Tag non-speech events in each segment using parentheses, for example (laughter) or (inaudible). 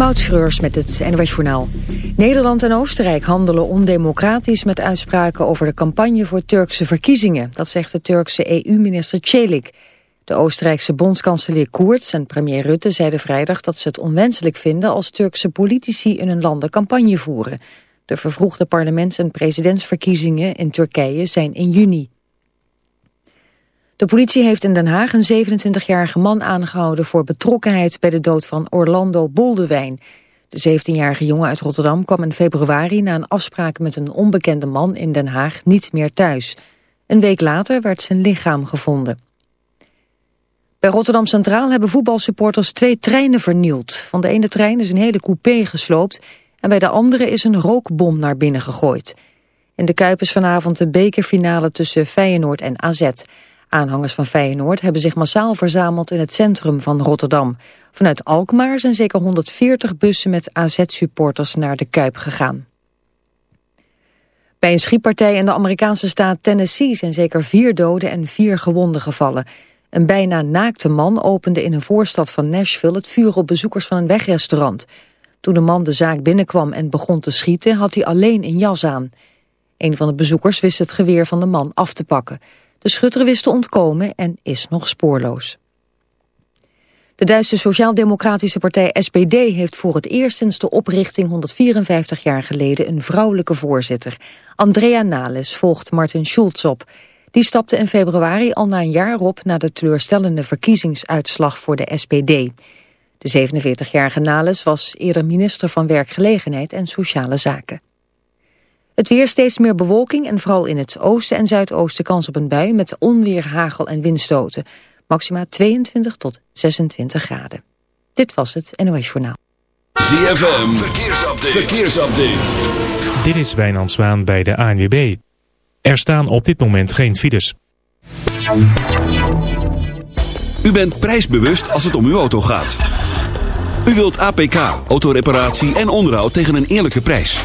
Moutschreurs met het NWS Journaal. Nederland en Oostenrijk handelen ondemocratisch met uitspraken over de campagne voor Turkse verkiezingen. Dat zegt de Turkse EU-minister Celik. De Oostenrijkse bondskanselier Koerts en premier Rutte zeiden vrijdag dat ze het onwenselijk vinden als Turkse politici in hun landen campagne voeren. De vervroegde parlements- en presidentsverkiezingen in Turkije zijn in juni. De politie heeft in Den Haag een 27-jarige man aangehouden voor betrokkenheid bij de dood van Orlando Boldewijn. De 17-jarige jongen uit Rotterdam kwam in februari na een afspraak met een onbekende man in Den Haag niet meer thuis. Een week later werd zijn lichaam gevonden. Bij Rotterdam Centraal hebben voetbalsupporters twee treinen vernield. Van de ene trein is een hele coupé gesloopt en bij de andere is een rookbom naar binnen gegooid. In de Kuip is vanavond de bekerfinale tussen Feyenoord en AZ. Aanhangers van Feyenoord hebben zich massaal verzameld in het centrum van Rotterdam. Vanuit Alkmaar zijn zeker 140 bussen met AZ-supporters naar de Kuip gegaan. Bij een schietpartij in de Amerikaanse staat Tennessee zijn zeker vier doden en vier gewonden gevallen. Een bijna naakte man opende in een voorstad van Nashville het vuur op bezoekers van een wegrestaurant. Toen de man de zaak binnenkwam en begon te schieten had hij alleen een jas aan. Een van de bezoekers wist het geweer van de man af te pakken. De schutter wist te ontkomen en is nog spoorloos. De Duitse Sociaal-Democratische Partij SPD heeft voor het eerst sinds de oprichting 154 jaar geleden een vrouwelijke voorzitter. Andrea Nales volgt Martin Schulz op. Die stapte in februari al na een jaar op na de teleurstellende verkiezingsuitslag voor de SPD. De 47-jarige Nales was eerder minister van Werkgelegenheid en Sociale Zaken. Het weer steeds meer bewolking en vooral in het oosten en zuidoosten kans op een bui met onweer, hagel en windstoten. Maxima 22 tot 26 graden. Dit was het NOS Journaal. ZFM, verkeersupdate. verkeersupdate. Dit is Wijnand Zwaan bij de ANWB. Er staan op dit moment geen files. U bent prijsbewust als het om uw auto gaat. U wilt APK, autoreparatie en onderhoud tegen een eerlijke prijs.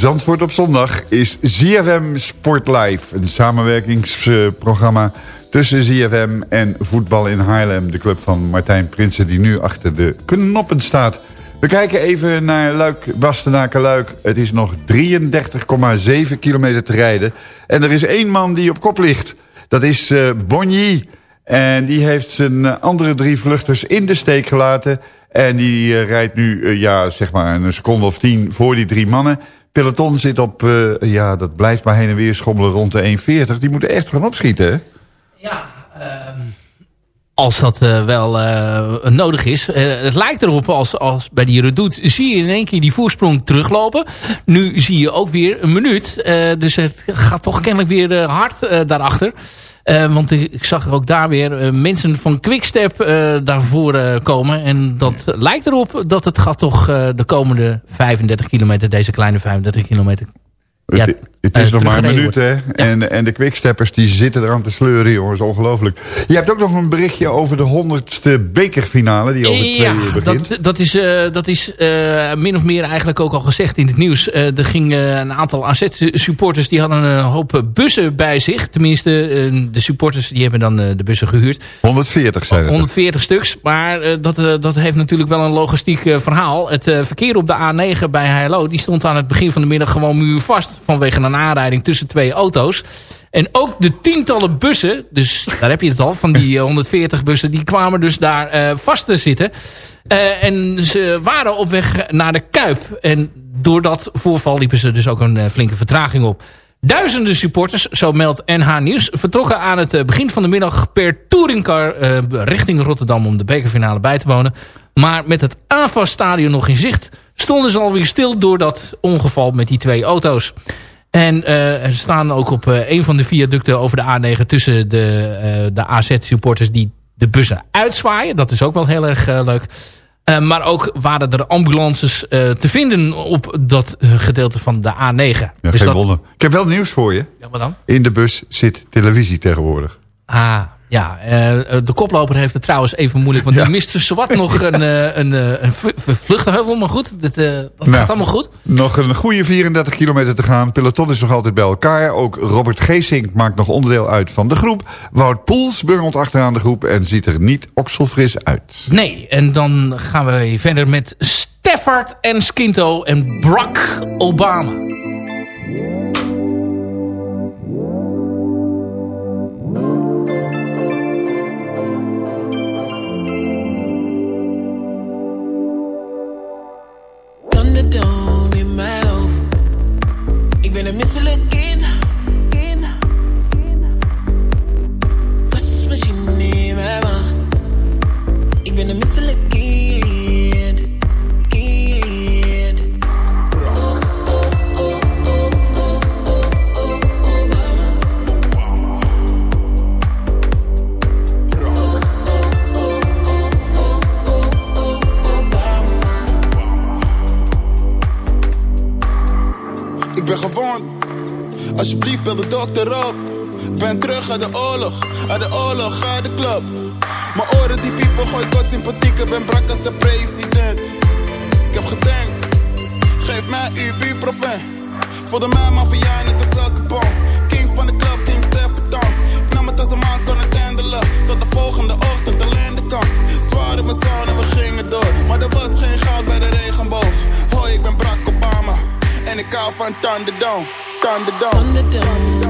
Zandvoort op zondag is ZFM Sport Live. Een samenwerkingsprogramma tussen ZFM en Voetbal in Haarlem. De club van Martijn Prinsen die nu achter de knoppen staat. We kijken even naar Luik, Bastenaken Luik. Het is nog 33,7 kilometer te rijden. En er is één man die op kop ligt. Dat is uh, Bonny. En die heeft zijn eh, andere drie vluchters in de steek gelaten. En die eh, rijdt nu, ja, zeg maar een seconde of tien voor die drie mannen. Peloton zit op, eh, ja, dat blijft maar heen en weer schommelen rond de 1,40. Die moeten echt gaan opschieten, hè? Ja, ehm, als dat eh, wel eh, nodig is. Het lijkt erop als, als bij die redoute zie je in één keer die voorsprong teruglopen. Nu zie je ook weer een minuut. Dus het gaat toch kennelijk weer hard daarachter. Eh, want ik, zag ook daar weer eh, mensen van Quickstep eh daarvoor komen. En dat lijkt erop dat het gaat toch de komende 35 kilometer, deze kleine 35 kilometer, ja, het, het is eh, nog maar een minuut, hè? En, en de quicksteppers die zitten eraan te sleuren, jongens. Ongelooflijk. Je hebt ook nog een berichtje over de honderdste bekerfinale... die over twee uur begint. dat, dat is, eh, dat is eh, min of meer eigenlijk ook al gezegd in het nieuws. Er ging eh, een aantal AZ-supporters die hadden een hoop bussen bij zich. Tenminste, de supporters die hebben dan de bussen gehuurd. 140 zijn het. 140 stuks. Maar dat, dat heeft natuurlijk wel een logistiek verhaal. Het verkeer op de A9 bij Heilo... die stond aan het begin van de middag gewoon muurvast... vanwege een aanrijding tussen twee auto's. En ook de tientallen bussen, dus daar heb je het al... van die eh, 140 bussen, die kwamen dus daar eh, vast te zitten. Eh, en ze waren op weg naar de Kuip. En door dat voorval liepen ze dus ook een eh, flinke vertraging op. Duizenden supporters, zo meldt NH Nieuws... vertrokken aan het eh, begin van de middag per touringcar... eh, richting Rotterdam om de bekerfinale bij te wonen. Maar met het AFAS-stadion nog in zicht... stonden ze alweer stil door dat ongeval met die twee auto's. En eh, er staan ook op eh, een van de viaducten over de A9... tussen de, eh, de AZ-supporters die de bussen uitzwaaien. Dat is ook wel heel erg leuk. Maar ook waren er ambulances te vinden op dat gedeelte van de A9. Ja, Dus geen dat- wonder. Ik heb wel nieuws voor je. Ja, dan? In de bus zit televisie tegenwoordig. Ah, ja. eh, de koploper heeft het trouwens even moeilijk. Want Ja. die mist zowat nog een, (laughs) eh, een, eh, een vluchtheuvel. Maar goed, dat, eh, dat Nou. gaat allemaal goed. Nog een goede 34 kilometer te gaan. Peloton is nog altijd bij elkaar. Ook Robert Geesink maakt nog onderdeel uit van de groep. Wout Poels bungelt achteraan de groep en ziet er niet okselfris uit. Nee, en dan gaan we verder met Stafford en Skinto en Barack Obama. Dokter. Ben terug uit de oorlog, uit de oorlog, uit de club. Mijn oren die piepen, gooi kort sympathiek. Ik ben brak als de president. Ik heb gedenkt, geef mij uw buurproven. Voelde mij maffia net elke bom. King van de club, King Stefan. Ik nam het als een man kon het handelen. Tot de volgende ochtend alleen de kant. Zwaar in mijn zon en we gingen door. Maar er was geen goud bij de regenboog. Hoi, ik ben Barack Obama. En ik hou van Thunderdome. Thunderdome. Thunderdome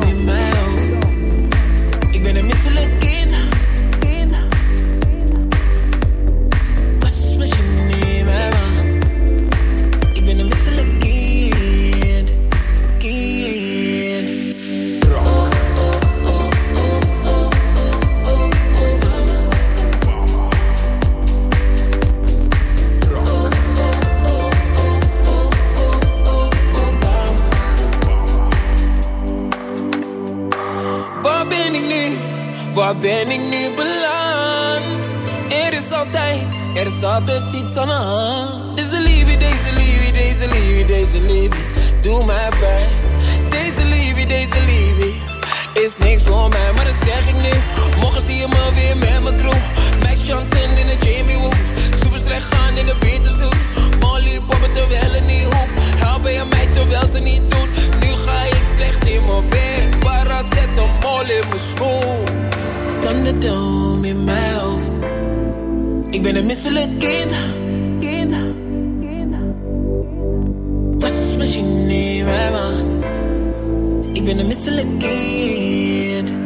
Deze liefde, deze liefde, deze liefde, deze liefde, doe mij pijn. Deze liefde, deze liefde, is niks voor mij, maar dat zeg ik nu. Morgen zie je me weer met mijn crew. Max Chanten in de Jamie Woo. Super slecht gaan in de Beterzoek. Molly poppen terwijl het niet hoeft. Helpen je mij terwijl ze niet doet. Nu ga ik slecht in mijn bed. Waar zet een mol in mijn schoen. Thunderdome in mijn hoofd. Ik ben een misselijk kind. Ik ben een misselijk kind. Kind.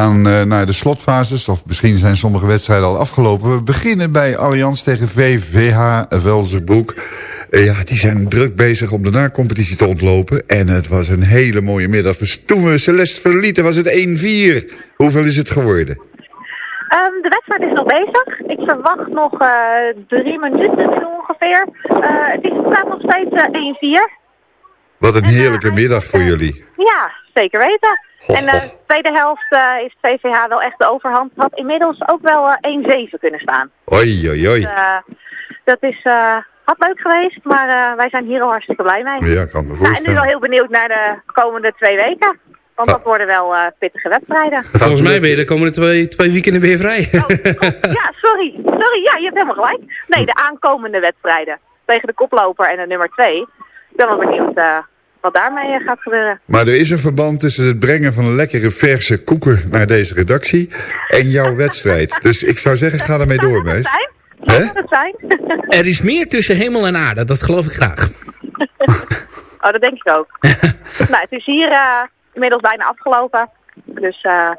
Gaan eh, naar de slotfases. Of misschien zijn sommige wedstrijden al afgelopen. We beginnen bij Allianz tegen VVH Velzerbroek. Eh, ja, die zijn druk bezig om de na-competitie te ontlopen. En het was een hele mooie middag. Dus toen we Celeste verlieten was het 1-4. Hoeveel is het geworden? Ehm, de wedstrijd is nog bezig. Ik verwacht nog eh, drie minuten nu ongeveer. Het is staat nog steeds eh, 1-4. Wat een heerlijke middag voor jullie. Ja, zeker weten. En de ho. tweede helft eh, is VVH wel echt de overhand. Had inmiddels ook wel eh, 1-7 kunnen staan. Oei, oei, oei. Dus, eh, dat is, eh, had leuk geweest, maar eh, wij zijn hier al hartstikke blij mee. Ja, ik kan me Nou, en nu wel voorstellen. heel benieuwd naar de komende twee weken. Want dat worden wel eh, pittige wedstrijden. Volgens mij ben je de komende twee, twee weekenden weer vrij. (laughs) Ja, sorry. Sorry, ja, je hebt helemaal gelijk. Nee, de aankomende wedstrijden. Tegen de koploper en de nummer twee. Ik ben wel benieuwd eh, wat daarmee eh, gaat gebeuren. Maar er is een verband tussen het brengen van een lekkere verse koeken naar deze redactie en jouw wedstrijd. Dus ik zou zeggen, ga ermee door, Zou meis. dat zijn? Hè? Zou dat zijn? (laughs) Er is meer tussen hemel en aarde, dat geloof ik graag. (laughs) oh, dat denk ik ook. (laughs) nou, het is hier eh, inmiddels bijna afgelopen. Dus eh,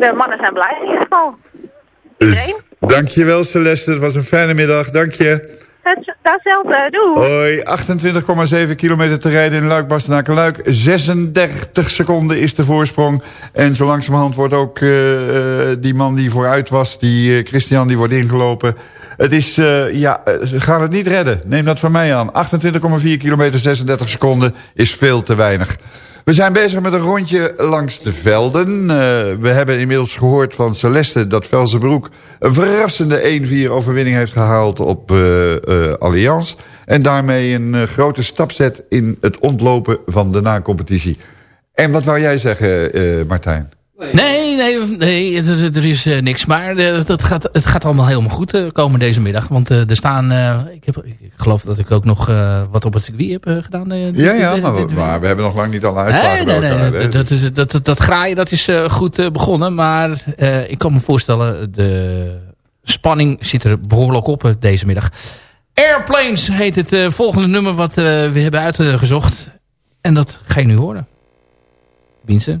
de mannen zijn blij in ieder geval. Iedereen? Dus, dankjewel Celeste, het was een fijne middag, dank je. Het, datzelfde, doei. Hoi, 28,7 kilometer te rijden in luik bastenaken luik 36 seconden is de voorsprong. En zo langzamerhand wordt ook eh, eh, die man die vooruit was, die eh, Christian, die wordt ingelopen. Het is, eh, ja, gaan het niet redden. Neem dat van mij aan. 28,4 kilometer, 36 seconden is veel te weinig. We zijn bezig met een rondje langs de velden. Eh, we hebben inmiddels gehoord van Celeste dat Velzenbroek... een verrassende 1-4 overwinning heeft gehaald op eh, Allianz. En daarmee een grote stap zet in het ontlopen van de na-competitie. En wat wou jij zeggen, Martijn? Nee, nee, nee er, er is eh, niks. Maar eh, dat gaat, het gaat allemaal helemaal goed eh, komen deze middag. Want er staan... ik, heb, ik geloof dat ik ook nog wat op het circuit heb gedaan. dit- Ja, ja, dit- maar, dit- we- maar we hebben nog lang niet alle Nee, uitslagen nee, nee, elkaar, hè? dat, dat, is, dat, dat, dat graaien dat is goed begonnen. Maar ik kan me voorstellen, de spanning zit er behoorlijk op deze middag. Airplanes heet het volgende nummer wat we hebben uitgezocht. En dat ga je nu horen. Wiense.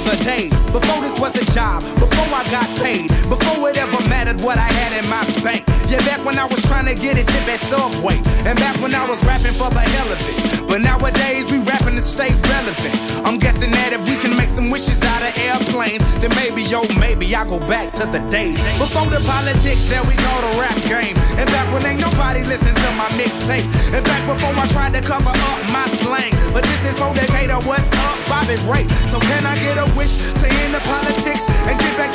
The days before this was a job, before I got paid, before it ever mattered what I had in my bank. Yeah, back when I was trying to get a tip at Subway, and back when I was rapping for the hell of it. But nowadays we rapping to stay relevant. I'm guessing that if we can make some wishes out of airplanes, then maybe, yo, maybe I go back to the days before the politics that we call the rap game. And back when ain't nobody listen to my mixtape. And back before I tried to cover up my slang. But this is for Decatur, what's up, Bobby Ray? So can I get a wish to end the politics and get back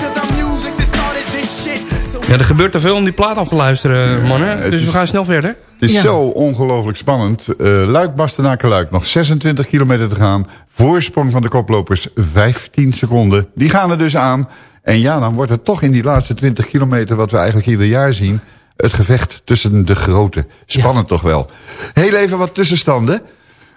Ja, er gebeurt te veel om die plaat af te luisteren, mannen. Dus we gaan snel verder. Het is Ja. zo ongelooflijk spannend. Eh luik bastenaken luik nog 26 kilometer te gaan. Voorsprong van de koplopers 15 seconden. Die gaan er dus aan. En ja, dan wordt het toch in die laatste 20 kilometer... wat we eigenlijk ieder jaar zien... Het gevecht tussen de grote. Spannend toch wel. Heel even wat tussenstanden.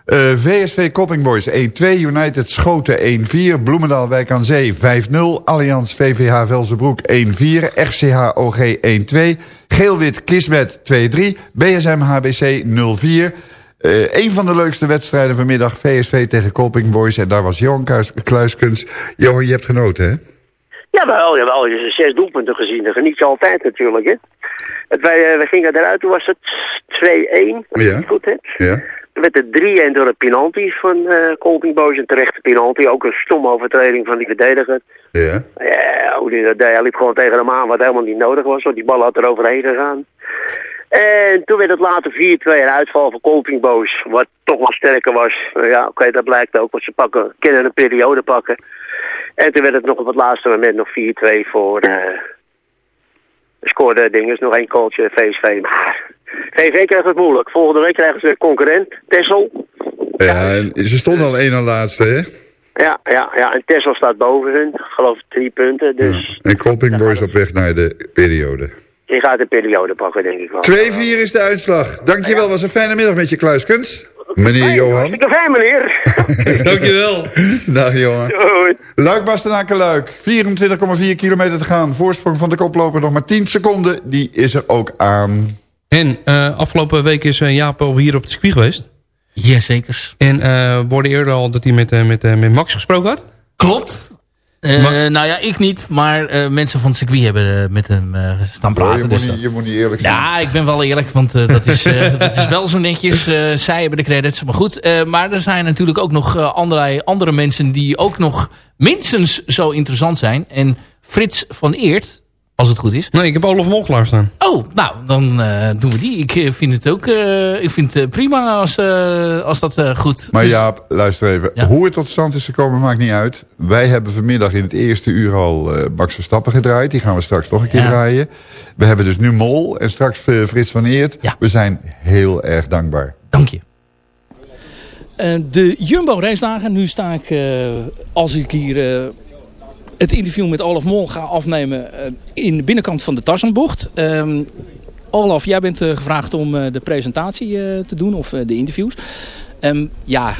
Eh, VSV Copping Boys 1-2, United Schoten 1-4, Bloemendaal Wijk aan Zee 5-0, Allianz VVH Velzenbroek 1-4, RCH OG 1-2, Geel-Wit Kismet 2-3, BSM HBC 0-4. Eh, een van de leukste wedstrijden vanmiddag, VSV tegen Copping Boys. En daar was Johan Kuis- Kluiskens. Johan, je hebt genoten, hè? Jawel, jawel. Je hebt zes doelpunten gezien. Dat geniet je altijd natuurlijk, hè. Het, wij, eh, wij gingen eruit, toen was het 2-1, als ik Ja. het goed heb. Ja. Werd het 3-1 door de penalty van eh Colping Boys. Een terechte penalty. Ook een stomme overtreding van die verdediger. Ja. Ja, hoe die dat deed. Hij liep gewoon tegen hem aan, wat helemaal niet nodig was. Want die bal had er overheen gegaan. En toen werd het later 4-2 een uitval van Colping Boys. Wat toch wel sterker was. Nou ja, oké, dat blijkt ook. Want ze pakken, kunnen een periode pakken. En toen werd het nog op het laatste moment nog 4-2 voor... eh scoorde dinges nog één coachje VSV. Maar VSV krijgt het moeilijk. Volgende week krijgen ze concurrent, Tessel. Ja, en ze stonden al één aan laatste, hè? Ja, ja, ja. En Tessel staat boven hun. Ik geloof drie punten. Dus En Copping Boys op weg naar de periode. die gaat een periode pakken, denk ik wel. 2-4 is de uitslag. Dankjewel, was een fijne middag met je Kluiskens. Meneer Johan. Hartstikke fijn, meneer. (laughs) Dankjewel. Dag Johan. Luik Bastenaken Luik. 24,4 kilometer te gaan. Voorsprong van de koploper nog maar 10 seconden. Die is er ook aan. En eh, afgelopen week is eh, Jaap al hier op het circuit geweest. Jazeker. En eh we hoorden eerder al dat hij met, met, met Max gesproken had. Klopt. Eh, nou ja, ik niet, maar eh, mensen van het circuit hebben met hem eh, staan praten. je, moet dus niet, dat- je moet niet eerlijk zijn. Ja, ik ben wel eerlijk, want dat, is, eh, (laughs) dat is wel zo netjes. eh, zij hebben de credits, maar goed. eh, maar er zijn natuurlijk ook nog allerlei andere mensen die ook nog minstens zo interessant zijn. En Frits van Eert, als het goed is. Nee, ik heb Olaf Mol klaarstaan. Oh, nou, dan eh, doen we die. Ik eh, vind het ook eh, ik vind het prima als, eh, als dat eh, goed... Maar Jaap, luister even. Hoe het tot stand is gekomen maakt niet uit. Wij hebben vanmiddag in het eerste uur al eh Max Verstappen gedraaid. Die gaan we straks nog een keer Ja. draaien. We hebben dus nu Mol en straks Frits van Eert. We zijn heel erg dankbaar. Dank je. De Jumbo racedagen. Nu sta ik, eh, als ik hier eh, het interview met Olaf Mol ga afnemen, eh, in de binnenkant van de Tarzanbocht. Ehm, Olaf, jij bent eh, gevraagd om eh, de presentatie te doen, of de interviews. Ehm, ja,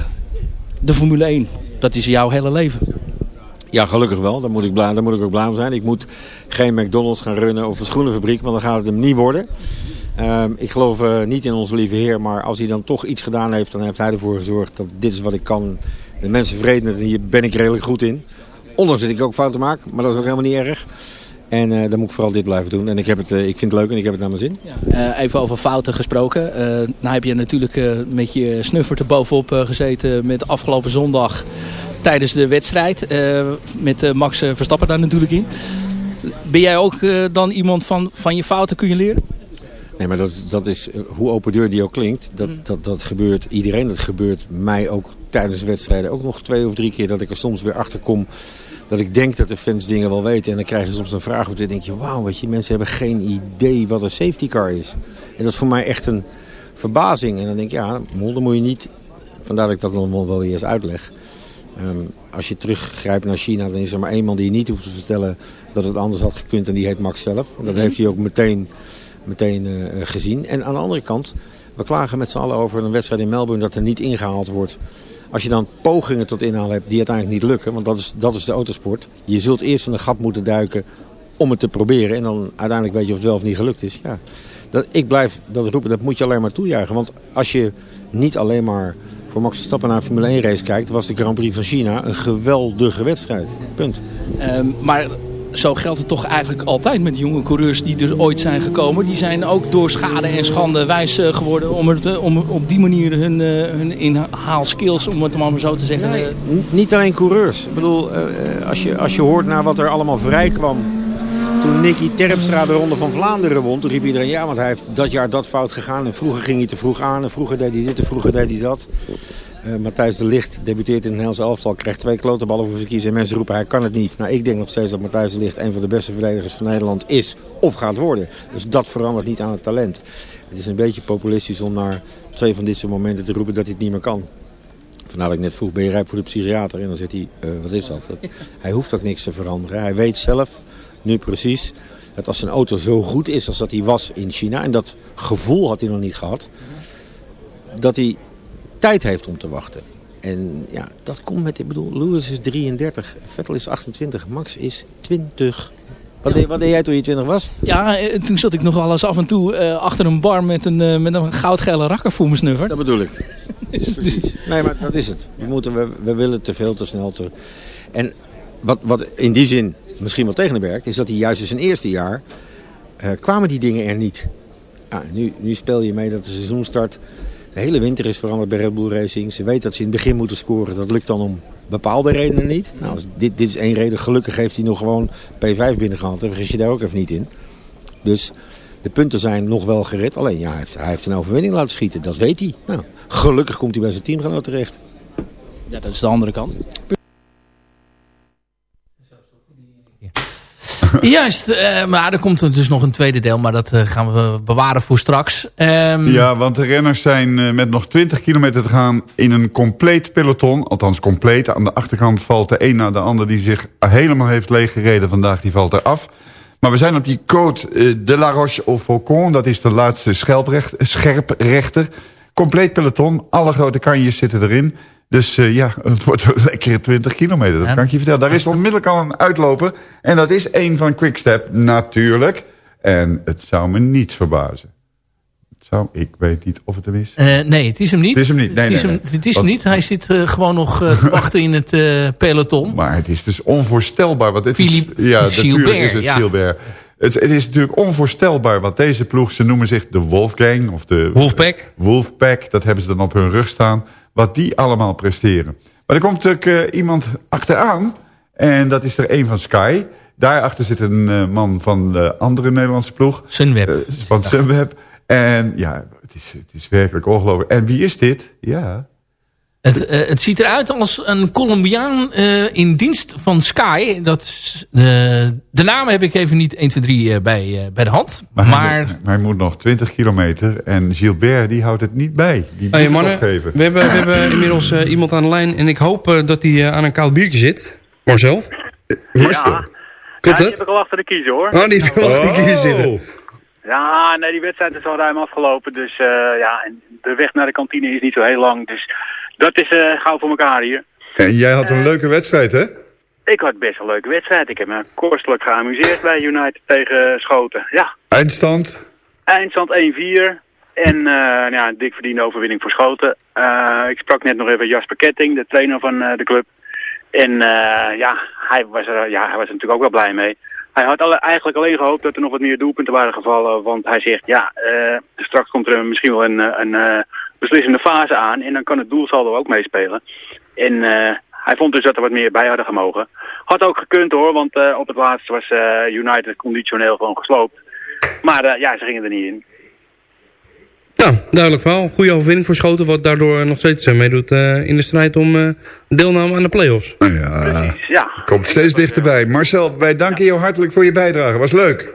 de Formule 1, dat is jouw hele leven. Ja, gelukkig wel. Daar moet ik, blij, moet ik ook blij om zijn. Ik moet geen McDonald's gaan runnen of een schoenenfabriek, want dan gaat het hem niet worden. Ehm, ik geloof niet in onze lieve Heer, maar als hij dan toch iets gedaan heeft, dan heeft hij ervoor gezorgd dat dit is wat ik kan. De mensen vreden en hier ben ik redelijk goed in. Ondanks dat ik ook fouten maak, maar dat is ook helemaal niet erg. En eh, dan moet ik vooral dit blijven doen. En ik, heb het, eh, ik vind het leuk en ik heb het naar mijn zin. Eh, even over fouten gesproken. Nou heb je natuurlijk met je snuffert er bovenop gezeten met afgelopen zondag tijdens de wedstrijd. met Max Verstappen daar natuurlijk in. Ben jij ook dan iemand van, van je fouten kun je leren? Nee, maar dat, dat is, hoe open deur die ook klinkt, dat, Mm. dat, dat gebeurt iedereen. Dat gebeurt mij ook tijdens wedstrijden ook nog twee of drie keer. Dat ik er soms weer achter kom dat ik denk dat de fans dingen wel weten. En dan krijg je soms een vraag op en denk je, wauw, weet je, mensen hebben geen idee wat een safety car is. En dat is voor mij echt een verbazing. En dan denk ik, ja, mol, dan moet je niet, vandaar dat ik dat dan wel wel eerst uitleg. Ehm, als je teruggrijpt naar China, dan is er maar één man die je niet hoeft te vertellen dat het anders had gekund. En die heet Max zelf. Dat Mhm. heeft hij ook meteen, meteen eh, gezien. En aan de andere kant, we klagen met z'n allen over een wedstrijd in Melbourne dat er niet ingehaald wordt. Als je dan pogingen tot inhaal hebt die uiteindelijk niet lukken, want dat is, dat is de autosport. Je zult eerst in een gat moeten duiken om het te proberen. En dan uiteindelijk weet je of het wel of niet gelukt is. Ja. Dat, ik blijf dat roepen, dat moet je alleen maar toejuichen. Want als je niet alleen maar voor Max Verstappen naar een Formule 1 race kijkt, was de Grand Prix van China een geweldige wedstrijd. Punt. Ehm, maar zo geldt het toch eigenlijk altijd met jonge coureurs die er ooit zijn gekomen. Die zijn ook door schade en schande wijs eh, geworden om, het, eh, om op die manier hun, eh, hun inhaalskills, om het maar zo te zeggen. Nee, Niet alleen coureurs. Ik bedoel, als, je, als je hoort naar wat er allemaal vrij kwam toen Nicky Terpstra de Ronde van Vlaanderen won, toen riep iedereen ja, want hij heeft dat jaar dat fout gegaan. En vroeger ging hij te vroeg aan en vroeger deed hij dit en vroeger deed hij dat. Eh, Matthijs de Licht debuteert in het Nederlandse elftal, krijgt twee klotenballen voor zijn kiezen en mensen roepen hij kan het niet. Nou, ik denk nog steeds dat Matthijs de Licht een van de beste verdedigers van Nederland is of gaat worden. Dus dat verandert niet aan het talent. Het is een beetje populistisch om naar twee van dit soort momenten te roepen dat hij het niet meer kan. Vandaar dat ik net vroeg, ben je rijp voor de psychiater? En dan zegt hij, eh, wat is dat? dat? (laughs) Hij hoeft ook niks te veranderen. Hij weet zelf, nu precies, dat als zijn auto zo goed is als dat hij was in China... en dat gevoel had hij nog niet gehad... dat hij tijd heeft om te wachten. En ja, dat komt met, ik bedoel, Lewis is 33, Vettel is 28, Max is 20. Wat, deed, wat deed jij toen je 20 was? Ja, eh, toen zat ik nog wel eens af en toe eh, achter een bar met een, eh, met een goudgele rakker voor me snuffer. Dat bedoel ik. (laughs) Precies. Nee, maar dat is het. We, moeten, we, we willen te veel, te snel. Te... En wat, wat in die zin misschien wel tegen hem werkt, is dat hij juist in zijn eerste jaar eh, kwamen die dingen er niet. Ja, nu, nu speel je mee dat de seizoenstart de hele winter is veranderd bij Red Bull Racing. Ze weten dat ze in het begin moeten scoren. Dat lukt dan om bepaalde redenen niet. Nou, als dit, dit is één reden. Gelukkig heeft hij nog gewoon P5 binnengehaald. Dan vergis je daar ook even niet in. Dus de punten zijn nog wel gered. Alleen ja, hij heeft, hij heeft een overwinning laten schieten. Dat weet hij. Nou, gelukkig komt hij bij zijn teamgenoot terecht. Ja, dat is de andere kant. (laughs) Juist, eh, maar er komt dus nog een tweede deel, maar dat eh, gaan we bewaren voor straks. Ehm, Ja, want de renners zijn eh, met nog 20 kilometer te gaan in een compleet peloton. Althans compleet. Aan de achterkant valt de een na de ander die zich helemaal heeft leeggereden vandaag. Die valt eraf. Maar we zijn op die Côte de la Roche-au-Faucon. Dat is de laatste scherprechter. Compleet peloton. Alle grote kanjes zitten erin. Dus eh, ja, (laughs) het wordt een lekkere 20 kilometer. Dat kan ik je vertellen. Daar is onmiddellijk al een uitloper. En dat is één van Quickstep, natuurlijk. En het zou me niets verbazen. Het zou, ik weet niet of het hem is. eh, nee, het is hem niet. Het is hem niet. Nee, het is, nee, hem, nee. het is hem niet. Hij zit eh, gewoon nog te wachten in het peloton. Maar het is dus onvoorstelbaar. Wat het Philippe is, ja, natuurlijk is het ja. Gilbert. Het, het is natuurlijk onvoorstelbaar wat deze ploeg, ze noemen zich de Wolfgang. Of de Wolfpack. Wolfpack, dat hebben ze dan op hun rug staan. Wat die allemaal presteren. Maar er komt natuurlijk eh, iemand achteraan. En dat is er een van Sky. Daarachter zit een eh, man van de andere Nederlandse ploeg. Sunweb. Eh, van Sunweb. En ja, het is, het is werkelijk ongelooflijk. En wie is dit? Ja, Het, eh, het ziet eruit als een Colombiaan eh, in dienst van Sky. Dat, is, eh, de naam heb ik even niet 1, 2, 3 eh, bij, eh, bij de hand. maar, Maar, Hij, moet, hij moet nog 20 kilometer. En Gilbert die houdt het niet bij. Die moet Hey, mannen, opgeven. we hebben, we hebben inmiddels iemand aan de lijn. En ik hoop dat hij aan een koud biertje zit. Marcel? Marcel? Klopt ja, die het? heb ik al achter de kiezer hoor. Oh, die heb ik al achter de kiezer zitten. Oh. Ja, nee, die wedstrijd is al ruim afgelopen. Dus eh, ja, en de weg naar de kantine is niet zo heel lang. Dus dat is eh gauw voor elkaar hier. En jij had een leuke wedstrijd, hè? Ik had best een leuke wedstrijd. Ik heb me kostelijk geamuseerd bij United tegen Schoten. Ja, Eindstand? eindstand 1-4. En eh, nou ja, een dik verdiende overwinning voor Schoten. Eh, ik sprak net nog even Jasper Ketting, de trainer van eh, de club. En eh, ja, hij was, er, ja, hij was er natuurlijk ook wel blij mee. Hij had alle, eigenlijk alleen gehoopt dat er nog wat meer doelpunten waren gevallen. Want hij zegt, ja, eh, straks komt er misschien wel een, eh, een eh, beslissende fase aan. En dan kan het doelsaldo ook meespelen. En eh, hij vond dus dat er wat meer bij hadden gemogen. Had ook gekund hoor, want eh, op het laatst was eh, United conditioneel gewoon gesloopt. Maar eh, ja, ze gingen er niet in. Nou, duidelijk verhaal. Goede overwinning voor Schoten. Wat daardoor nog steeds meedoet eh, in de strijd om eh, deelname aan de play-offs. Nou ja, Ja, komt steeds dichterbij. Marcel, wij danken jou hartelijk voor je bijdrage. Was leuk.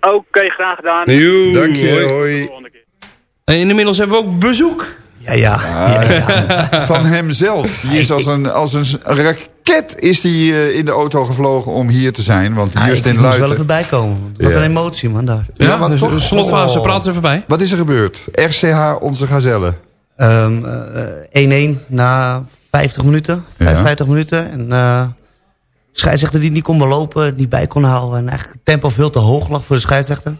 oké, graag gedaan. Joe, Dank je, hoi. hoi. En inmiddels hebben we ook bezoek. Ja, ja. Ah, Van hemzelf. Die is als een, als een raket is die, eh, in de auto gevlogen om hier te zijn. Want Ah, Justin ik moest wel Luiten... even bijkomen. Wat Ja. een emotie, man, daar. Ja, maar dus toch- slotfase. Oh. Praat er even bij. Wat is er gebeurd? RCH, onze gazelle. Ehm, eh, 1-1 na 50 minuten. Ja. 55 minuten. En eh scheidsrechter die niet kon belopen, niet bij kon houden. En eigenlijk het tempo veel te hoog lag voor de scheidsrechter.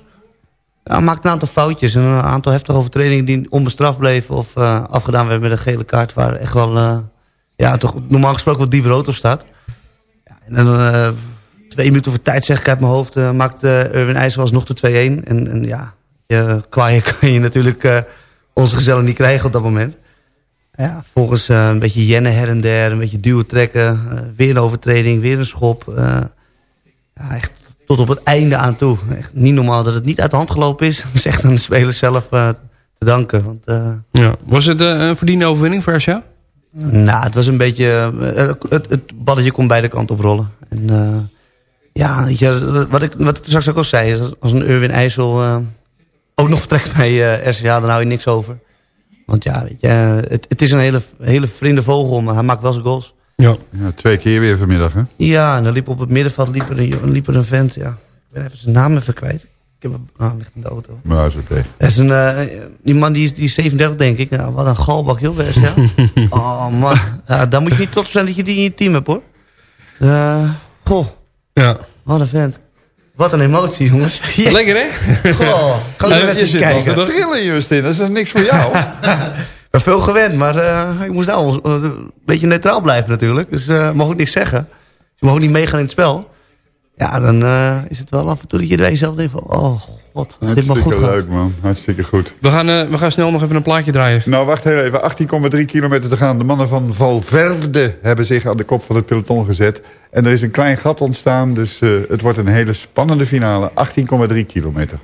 Maakte een aantal foutjes. En een aantal heftige overtredingen die onbestraft bleven. Of eh, afgedaan werden met een gele kaart. Waar echt wel, eh, ja, toch normaal gesproken wat diep rood op staat. Ja, en dan eh, twee minuten voor tijd zeg ik uit mijn hoofd. eh maakt Erwin IJssel alsnog de 2-1. En, en ja, je, kwaaien (laughs) kan je natuurlijk onze gezellen niet krijgen op dat moment. Ja, volgens een beetje jennen her en der, een beetje duwen trekken. weer een overtreding, weer een schop. ja, echt tot op het einde aan toe. Echt niet normaal dat het niet uit de hand gelopen is. (laughs) Dat is echt aan de spelers zelf eh, te danken. Want, eh, Ja. Was het eh, een verdiende overwinning voor RCA? nou, het was een beetje... het, het balletje kon beide kanten oprollen. En ja, weet je, wat, ik, wat ik straks ook al zei... is als- een Erwin IJssel ook nog vertrekt bij RCA... dan hou je niks over. Want ja, weet je, het, het is een hele, hele vriende vogel... maar hij maakt wel zijn goals. Ja. Ja, twee keer weer vanmiddag, hè? Ja, en dan liep op het middenveld liep er een, liep er een vent, ja. ben even zijn naam even kwijt. Ik heb hem, nou, hij ligt in de auto. Maar is oké. Dat is een, eh, die man die is, die is 37 denk ik. Nou, wat een galbak joh, best, ja. (laughs) oh man, ja, daar moet je niet trots zijn dat je die in je team hebt hoor. Eh goh, Ja. wat een vent. Wat een emotie jongens. Yes. (laughs) Lekker hè? Goh, kan ik je nog kijken. trillen, Justin. Dat is niks voor jou? (laughs) Ben veel gewend, maar eh, ik moest nou eh, een beetje neutraal blijven natuurlijk. Dus eh mag ook niks zeggen. Je mag ook niet meegaan in het spel. Ja, dan eh, is het wel af en toe dat je bij jezelf denkt van... Oh god, dit mag goed leuk, man. Hartstikke goed. We gaan, eh, we gaan snel nog even een plaatje draaien. Nou, wacht heel even. 18,3 kilometer te gaan. De mannen van Valverde hebben zich aan de kop van het peloton gezet. En er is een klein gat ontstaan. Dus eh, het wordt een hele spannende finale. 18,3 kilometer.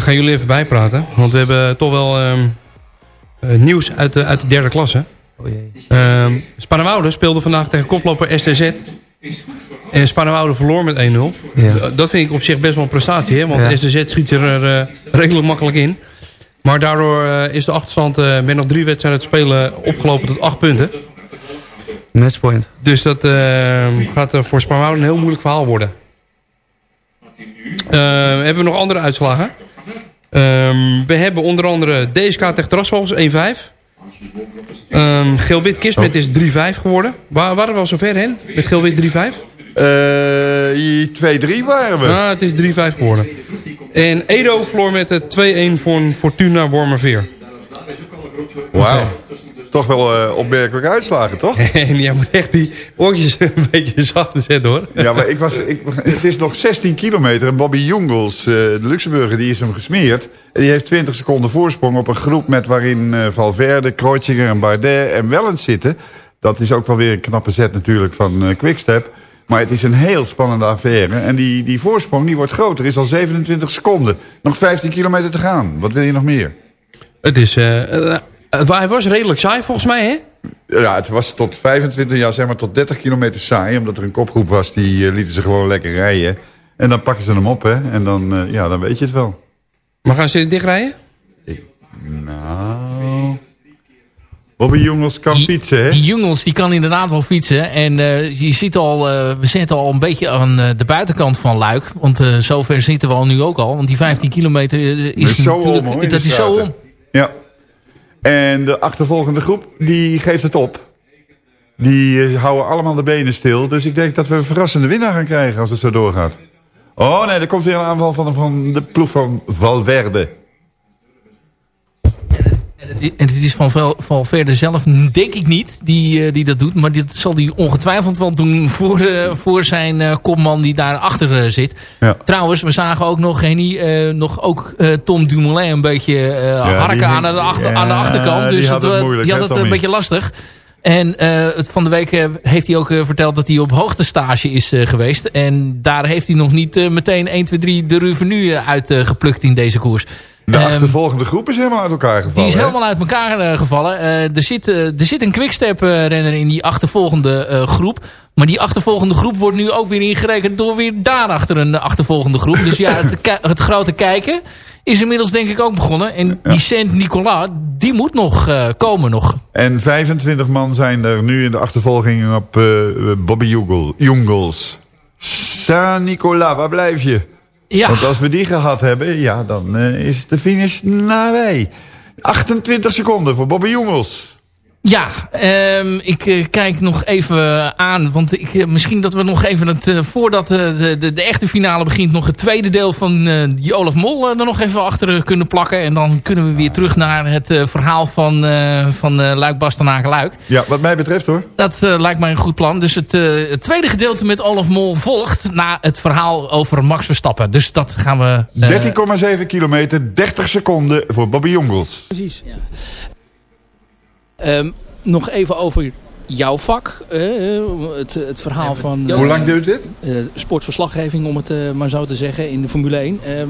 Ga jullie even bijpraten. Want we hebben toch wel ehm, eh, nieuws uit de, uit de derde klasse. Oh jee. Ehm Spanawoude speelde vandaag tegen koploper STZ. En Spanawoude verloor met 1-0. Ja. D- Dat vind ik op zich best wel een prestatie. Hè? Want Ja. STZ schiet er eh, redelijk makkelijk in. Maar daardoor eh, is de achterstand eh, met nog drie wedstrijden te spelen opgelopen tot acht punten. Matchpoint. Dus dat eh, gaat eh, voor Spanawoude een heel moeilijk verhaal worden. Eh, hebben we nog andere uitslagen? Ehm, we hebben onder andere DSK tegen Trasvogels 1-5. Ehm Geel-Wit Kismet is 3-5 geworden. Waar waren we al zover heen? Met Geel-Wit 3-5? Eh 2-3 waren we. Ah, het is 3-5 geworden. En Edo verloor met eh, 2-1 voor Fortuna Wormerveer. Wauw. Toch wel eh, opmerkelijke uitslagen, toch? (laughs) En jij moet echt die oortjes (laughs) een beetje zachter zetten, hoor. Ja, maar ik was, ik, het is nog 16 kilometer. En Bobby Jungels, eh, de Luxemburger, die is hem gesmeerd. En die heeft 20 seconden voorsprong op een groep... met waarin eh, Valverde, Kreuziger en Bardet en Wellens zitten. Dat is ook wel weer een knappe zet natuurlijk van Quickstep. Maar het is een heel spannende affaire. En die, die voorsprong die wordt groter. is al 27 seconden. Nog 15 kilometer te gaan. Wat wil je nog meer? Het is... hij was redelijk saai, volgens mij, hè? Ja, het was tot 25, ja, zeg maar tot 30 kilometer saai. Omdat er een kopgroep was, die eh, lieten ze gewoon lekker rijden. En dan pakken ze hem op, hè. En dan, eh, ja, dan weet je het wel. Maar gaan ze dichtrijden? Nou... Bobby Jongens kan fietsen, hè? Die jongens die kan inderdaad wel fietsen. En eh, je ziet al, eh, we zitten al een beetje aan eh, de buitenkant van Luik. Want eh, zover zitten we al nu ook al. Want die 15 kilometer eh, is, is zo natuurlijk... om, dat is zo om. Ja. En de achtervolgende groep, die geeft het op. Die eh, houden allemaal de benen stil. Dus ik denk dat we een verrassende winnaar gaan krijgen als het zo doorgaat. Oh nee, er komt weer een aanval van, van de ploeg van Valverde. En het, is van Val- Valverde zelf, denk ik niet, die, eh, die dat doet. Maar dit zal hij ongetwijfeld wel doen voor, eh, voor zijn eh, kopman die daarachter eh zit. Ja. Trouwens, we zagen ook nog, Henny, nog ook Tom Dumoulin een beetje harken aan, de achter, aan de achterkant. die Dus had het wa- moeilijk, die had het een beetje lastig. En het van de week heeft hij ook verteld dat hij op hoogtestage is geweest. En daar heeft hij nog niet meteen 1, 2, 3 de revenu uitgeplukt in deze koers. De Ehm, achtervolgende groep is helemaal uit elkaar gevallen. die is helemaal uit elkaar eh, gevallen. Eh, er, zit, eh, er zit een quickstep-renner in die achtervolgende groep. Maar die achtervolgende groep wordt nu ook weer ingerekend door weer daarachter een achtervolgende groep. Dus ja, het, het grote kijken is inmiddels denk ik ook begonnen. En die Saint-Nicolas, die moet nog komen nog. En 25 man zijn er nu in de achtervolging op Bobby Jungels. Saint-Nicolas, waar blijf je? Ja. Want als we die gehad hebben, ja, dan eh, is de finish nabij. 28 seconden voor Bobby Jungels. Ja, ehm, ik eh, kijk nog even aan. Want ik, eh, misschien dat we nog even het, eh, voordat de, de, de echte finale begint, nog het tweede deel van eh, die Olaf Mol er nog even achter kunnen plakken. En dan kunnen we weer terug naar het eh, verhaal van, eh van eh, Luik Bastenaken Luik. Ja, wat mij betreft hoor. Dat lijkt mij een goed plan. Dus het, eh, het tweede gedeelte met Olaf Mol volgt na het verhaal over Max Verstappen. Dus dat gaan we... eh, 13,7 kilometer, 30 seconden voor Bobby Jungels. Precies. Ehm, nog even over jouw vak. eh, het, het verhaal van... Hoe lang duurt dit? eh, sportverslaggeving, om het eh, maar zo te zeggen, in de Formule 1. Ehm,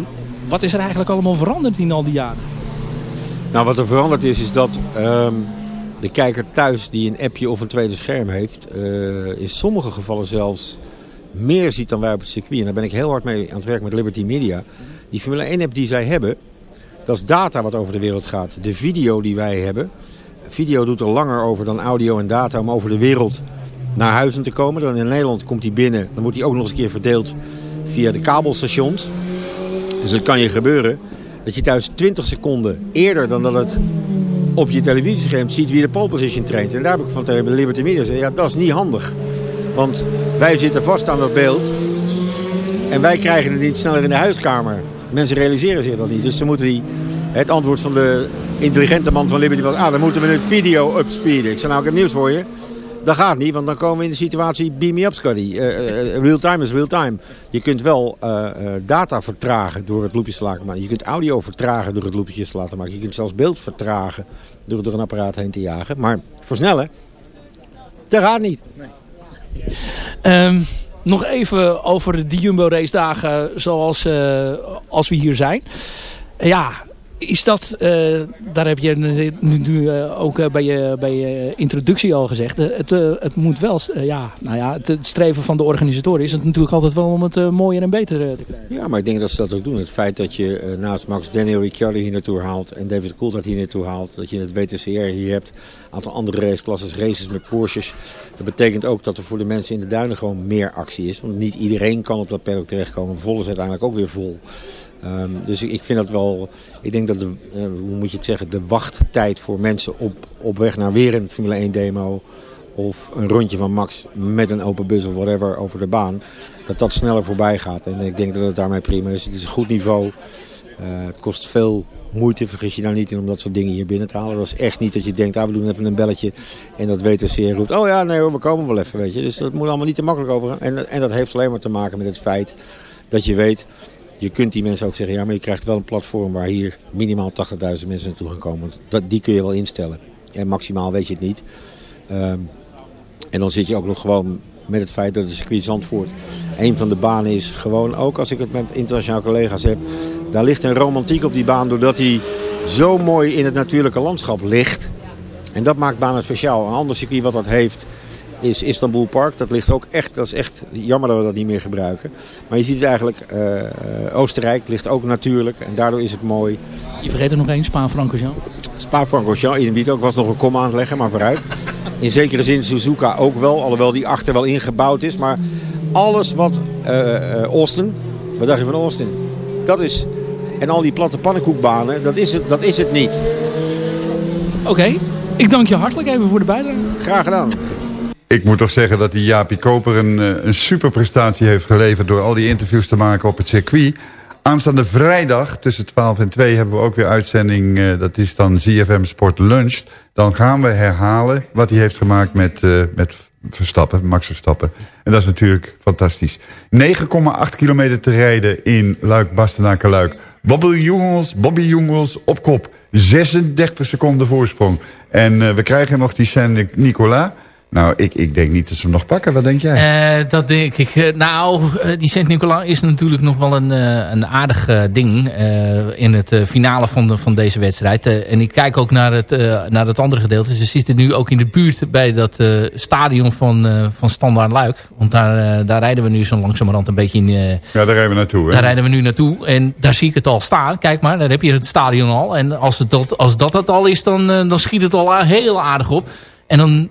wat is er eigenlijk allemaal veranderd in al die jaren? Nou, wat er veranderd is, is dat ehm, de kijker thuis die een appje of een tweede scherm heeft, eh, in sommige gevallen zelfs meer ziet dan wij op het circuit. En daar ben ik heel hard mee aan het werk met Liberty Media. Die Formule 1 app die zij hebben, dat is data wat over de wereld gaat. De video die wij hebben, video doet er langer over dan audio en data om over de wereld naar huizen te komen. Dan in Nederland komt die binnen, dan wordt die ook nog eens een keer verdeeld via de kabelstations. Dus het kan je gebeuren dat je thuis 20 seconden eerder dan dat het op je televisiescherm ziet wie de pole position traint. En daar heb ik van tegen Liberty Media gezegd, ja dat is niet handig. Want wij zitten vast aan dat beeld en wij krijgen het niet sneller in de huiskamer. Mensen realiseren zich dat niet. Dus ze moeten die, het antwoord van de intelligente man van Liberty was, ah dan moeten we het video upspeeden. Ik zei nou ik heb nieuws voor je. Dat gaat niet, want dan komen we in de situatie beam me up Scotty. Eh, eh, real time is real time. Je kunt wel eh, eh, data vertragen door het loopjes te laten maken. Je kunt audio vertragen door het loopjes te laten maken. Je kunt zelfs beeld vertragen door door een apparaat heen te jagen. Maar versnellen, dat gaat niet. Ehm, nog even over de Jumbo race dagen zoals eh, als we hier zijn. ja, is dat, eh, daar heb je nu, eh, ook eh, bij, je, bij je introductie al gezegd. het, het moet wel, ja, nou ja, het, streven van de organisatoren is het natuurlijk altijd wel om het mooier en beter te krijgen. Ja, maar ik denk dat ze dat ook doen. Het feit dat je naast Max Daniel Ricciardo hier naartoe haalt en David Coulthard hier naartoe haalt. Dat je het WTCR hier hebt. Een aantal andere raceklasses, races met Porsches. Dat betekent ook dat er voor de mensen in de duinen gewoon meer actie is. Want niet iedereen kan op dat paddock terechtkomen. Vol is uiteindelijk ook weer vol. Um, dus ik, vind dat wel, ik denk dat de, uh, hoe moet je het zeggen, de wachttijd voor mensen op, op weg naar weer een Formule 1 demo of een rondje van Max met een open bus of whatever over de baan, dat dat sneller voorbij gaat. En ik denk dat het daarmee prima is. Het is een goed niveau. Eh, het kost veel moeite, vergis je daar niet in om dat soort dingen hier binnen te halen. Dat is echt niet dat je denkt, ah, we doen even een belletje en dat WTC roept, oh ja, nee hoor, we komen wel even, weet je. Dus dat moet allemaal niet te makkelijk overgaan. En, en dat heeft alleen maar te maken met het feit dat je weet, je kunt die mensen ook zeggen, ja, maar je krijgt wel een platform waar hier minimaal 80.000 mensen naartoe gaan komen. Dat, die kun je wel instellen. En maximaal weet je het niet. Ehm, en dan zit je ook nog gewoon met het feit dat de circuit Zandvoort een van de banen is. Gewoon ook als ik het met internationale collega's heb. Daar ligt een romantiek op die baan doordat hij zo mooi in het natuurlijke landschap ligt. En dat maakt banen speciaal. Een ander circuit wat dat heeft is Istanbul Park. Dat ligt ook echt, dat is echt jammer dat we dat niet meer gebruiken. Maar je ziet het eigenlijk, eh, Oostenrijk ligt ook natuurlijk en daardoor is het mooi. Je vergeet er nog één, Spa-Francorchamps. Spa-Francorchamps, idem ook was nog een kom aan het leggen, maar vooruit. In zekere zin Suzuka ook wel, alhoewel die achter wel ingebouwd is. Maar alles wat eh, Austin, wat dacht je van Austin? Dat is, en al die platte pannenkoekbanen, dat is het, dat is het niet. Oké, ik dank je hartelijk even voor de bijdrage. Graag gedaan. Ik moet toch zeggen dat die Jaapie Koper een, eh, een super prestatie heeft geleverd... door al die interviews te maken op het circuit. Aanstaande vrijdag tussen 12 en 2 hebben we ook weer uitzending. eh, dat is dan ZFM Sport Lunch. Dan gaan we herhalen wat hij heeft gemaakt met, eh, met Verstappen, Max Verstappen. En dat is natuurlijk fantastisch. 9,8 kilometer te rijden in Luik, Bastenaken, Luik. Bobby Jongels, Bobby Jongels op kop. 36 seconden voorsprong. En we krijgen nog die Saint-Nicolas. Nou, ik, ik denk niet dat ze hem nog pakken. Wat denk jij? Eh, dat denk ik. Eh, nou, eh, die Sint-Nicolas is natuurlijk nog wel een, een aardig ding in het finale van, de, van deze wedstrijd. En ik kijk ook naar het, naar het andere gedeelte. Ze zitten nu ook in de buurt bij dat stadion van, van Standaard Luik. Want daar, daar rijden we nu zo langzamerhand een beetje in... Ja, daar rijden we naartoe. Hè? daar rijden we nu naartoe. En daar zie ik het al staan. Kijk maar, daar heb je het stadion al. En als, het dat, als dat het al is, dan, dan schiet het al heel aardig op. En dan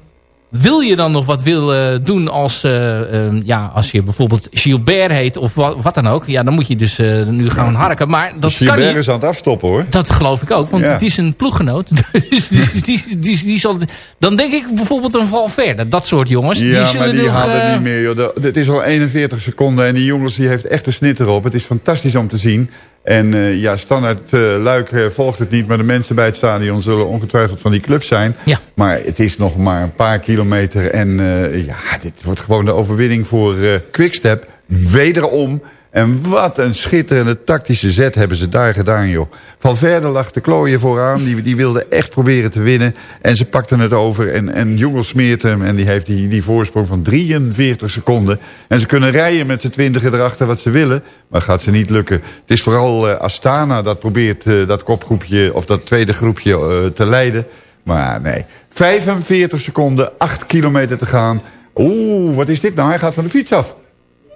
wil je dan nog wat willen doen als, eh, eh, ja, als je bijvoorbeeld Gilbert heet of wat, wat dan ook. Ja, dan moet je dus eh, nu gaan harken. Maar dat Dus kan Gilbert niet. is aan het afstoppen hoor. Dat geloof ik ook, want Ja. het is een ploeggenoot. (laughs) Dus die, die, die, die zal, dan denk ik bijvoorbeeld een Valverde. Dat soort jongens. die Ja, zullen maar die nog, eh, niet meer. Joh. Het is al 41 seconden en die jongens die heeft echt een snit erop. Het is fantastisch om te zien. En eh, ja, standaard eh, Luik eh, volgt het niet. Maar de mensen bij het stadion zullen ongetwijfeld van die club zijn. Ja. Maar het is nog maar een paar kilometer. En ja, dit wordt gewoon de overwinning voor Quickstep. Wederom. En wat een schitterende tactische zet hebben ze daar gedaan, joh. Valverde lag te klooien vooraan. Die, die wilde echt proberen te winnen. En ze pakten het over. En, en Jongens smeert hem. En die heeft die, die voorsprong van 43 seconden. En ze kunnen rijden met z'n twintigen erachter wat ze willen. Maar gaat ze niet lukken. Het is vooral eh, Astana dat probeert eh, dat kopgroepje... of dat tweede groepje eh, te leiden. Maar nee. 45 seconden, 8 kilometer te gaan. Oeh, wat is dit nou? Hij gaat van de fiets af.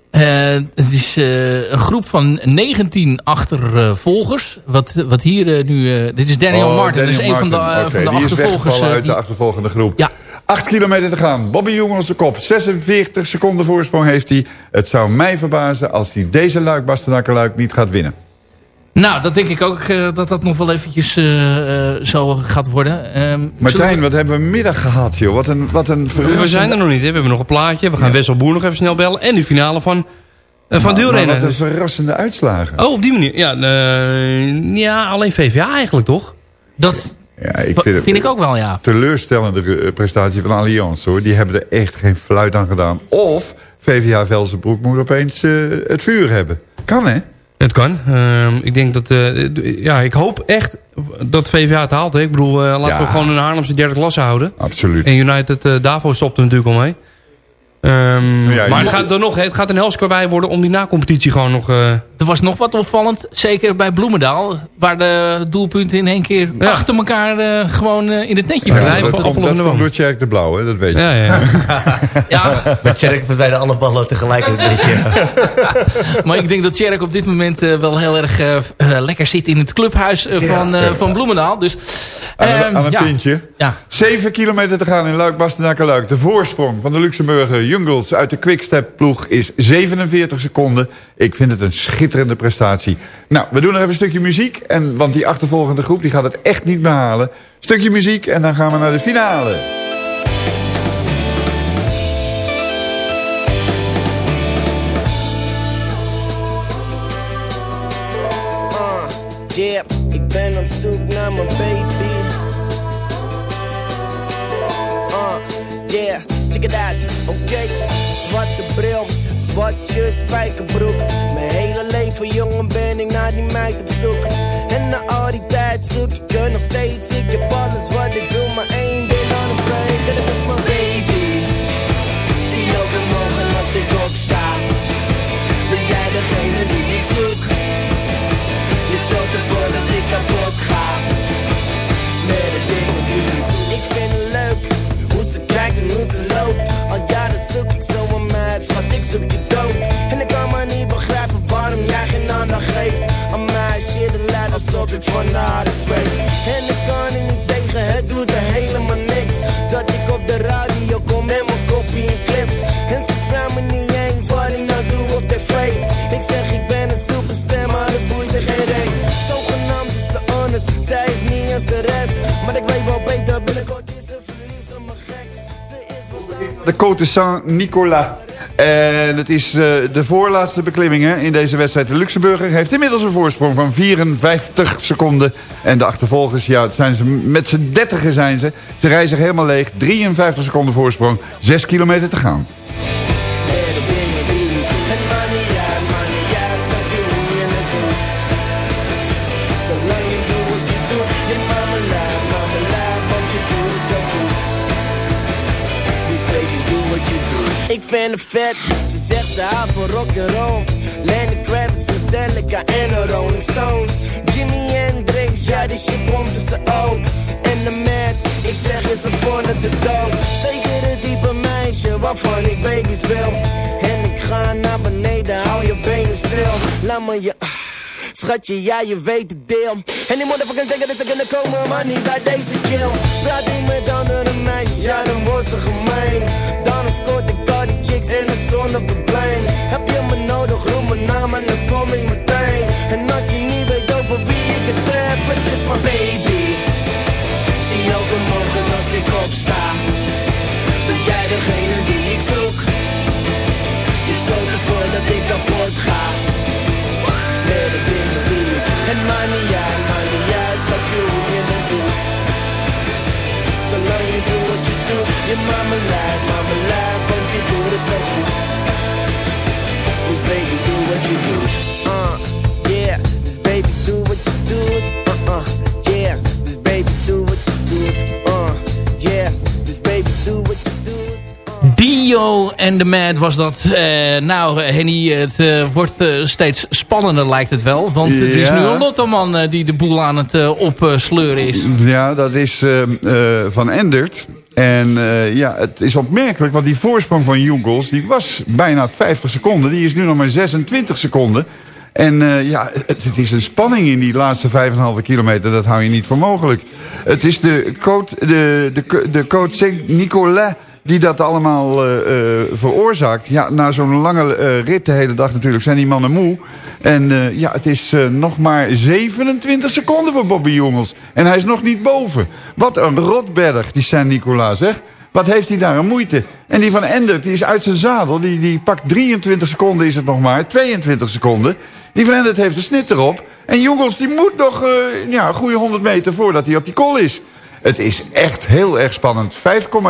Eh, het is eh, een groep van 19 achtervolgers. wat, wat hier eh, nu... dit is Daniel Oh, Martin. dat is Daniel een van de, Martin. Oké, van de die is achtervolgers. eh, uit die- de achtervolgende groep. Ja. 8 kilometer te gaan. Bobby Jongens de kop. 46 seconden voorsprong heeft hij. Het zou mij verbazen als hij deze luik Bastenaken-luik niet gaat winnen. Nou, dat denk ik ook eh, dat dat nog wel eventjes eh, eh, zo gaat worden. Ehm, Martijn, wat hebben we middag gehad, joh. Wat een, wat een We zijn er nog niet. Hè. We hebben nog een plaatje. We gaan Wessel Boer nog even snel bellen. En de finale van, van Wat een verrassende uitslagen. Oh, op die manier. Ja, eh, ja alleen VVA eigenlijk toch? Dat Ja, ik vind, vind ik ook wel, ja. teleurstellende prestatie van Allianz, hoor. Die hebben er echt geen fluit aan gedaan. Of VVA Velsenbroek moet opeens het vuur hebben. Kan, hè? Het kan. Ehm, ik denk dat... eh, ja, ik hoop echt dat VVA het haalt. Hè. Ik bedoel, eh, laten Ja. we gewoon een Haarlemse derde klasse houden. Absoluut. En United eh Davo stopt er natuurlijk al mee. Ehm, Ja, maar het gaat, er nog, hè, het gaat een helskarwei worden om die na-competitie gewoon nog... Er was nog wat opvallend, zeker bij Bloemendaal. Waar de doelpunten in één keer achter elkaar eh, gewoon eh, in het netje Ja, verdwijnen. dat komt, dat komt door Tjerk de Blauw, hè? Dat weet je. Ja, ja. Bij (laughs) Tjerk verdwijnen alle ballen tegelijk een beetje. (laughs) Maar ik denk dat Tjerk op dit moment eh, wel heel erg lekker zit in het clubhuis van, eh, van Bloemendaal. Dus, Aan een, ehm, aan een ja. pintje. Ja. 7 kilometer te gaan in luik bastenaken luik De voorsprong van de Luxemburger Jungles uit de Quickstep ploeg is 47 seconden. Ik vind het een schitterende prestatie. Nou, we doen nog even een stukje muziek. En, want die achtervolgende groep die gaat het echt niet meer halen. Stukje muziek en dan gaan we naar de finale. Yeah, ik ben op zoek naar mijn baby. Uh, yeah, check it out. Oké, zwarte bril, zwart shirt, spijkerbroek. Mijn hele leven, jongen, ben ik naar die meid op zoek. En na al die tijd zoek ik er nog steeds. Ik heb alles wat ik wil, maar één ding aan het break. En dat is mijn baby. Zie elke morgen als ik opsta. Ben jij degene die ik zoek? Je zorgt ervoor dat ik kapot ga. Met de dingen die ik vind het leuk hoe ze kijkt en hoe ze ik zoek je dood. En ik kan maar niet begrijpen waarom jij geen aandacht geeft. Aan mij shit het lijkt alsof ik van de zweef. En ik kan er niet tegen, het doet er helemaal niks. Dat ik op de radio kom met mijn koffie en clips. En ze vragen me niet eens wat ik nou doe op tv. Ik zeg ik ben een superster, maar het boeit er geen reet. Zogenaamd is ze anders, zij is niet als de rest. Maar ik weet wel beter, binnenkort is ze verliefd op me gek. Ze is De Côte Saint-Nicolas. En het is eh, de voorlaatste beklimming hè, in deze wedstrijd. De Luxemburger heeft inmiddels een voorsprong van 54 seconden. En de achtervolgers, ja, zijn ze, met z'n dertigen zijn ze. Ze rijden zich helemaal leeg. 53 seconden voorsprong. 6 kilometer te gaan. Ik vind het vet, ze zegt ze houdt van rock'n'roll. Lenny Kravitz, Metallica en de Rolling Stones. Jimi Hendrix, ja die shit pompte ze ook. En de Mad, ik zeg je ze vonden de dood. Zeker het type meisje waarvan ik baby's wil. En ik ga naar beneden, hou je benen stil. Laat me je... Schatje, ja, je weet het deel. En die motherfuckers denken dat ze kunnen komen, maar niet bij deze kill. Praat ik met andere meisjes, ja, dan wordt ze gemeen. Dan scoort ik chicks het. Heb je me nodig, roep mijn naam en dan kom ik meteen. En als je niet weet over wie ik het heb, het is mijn baby. Zie elke morgen als ik opsta. Ben jij degene die ik zoek? Je zorgt ervoor dat ik kapot ga. Met de dingen die ik Het maakt niet uit, maakt Wat je hoe je het doet Zolang je doet wat je doet Je mama laat Want je het Dus baby, doe wat je doet Uh, yeah Dus baby, doe wat je doet Uh, uh, yeah Dus baby, doe wat je doet Uh, yeah Dus baby, doe wat je doet Dio en The Mad was dat. Eh, nou, Henny, het eh, wordt eh, steeds spannender lijkt het wel. Want er is nu een lottoman die de boel aan het opsleuren is. Ja, dat is eh, eh, van Endert. En eh, ja, het is opmerkelijk, want die voorsprong van Jungels... die was bijna 50 seconden. Die is nu nog maar 26 seconden. En eh, ja, het, het is een spanning in die laatste 5,5 kilometer. Dat hou je niet voor mogelijk. Het is de coach, de, de, de coach Saint-Nicolas die dat allemaal eh, eh, veroorzaakt. Ja, na zo'n lange eh, rit de hele dag natuurlijk zijn die mannen moe. En ja, het is nog maar 27 seconden voor Bobby Jongels. En hij is nog niet boven. Wat een rotberg, die Saint-Nicolas, zeg. Wat heeft hij daar een moeite. En die van Endert, die is uit zijn zadel. Die, die pakt 23 seconden is het nog maar. 22 seconden. Die van Endert heeft de snit erop. En Jongels, die moet nog ja, een goede 100 meter voordat hij op die kol is. Het is echt heel erg spannend.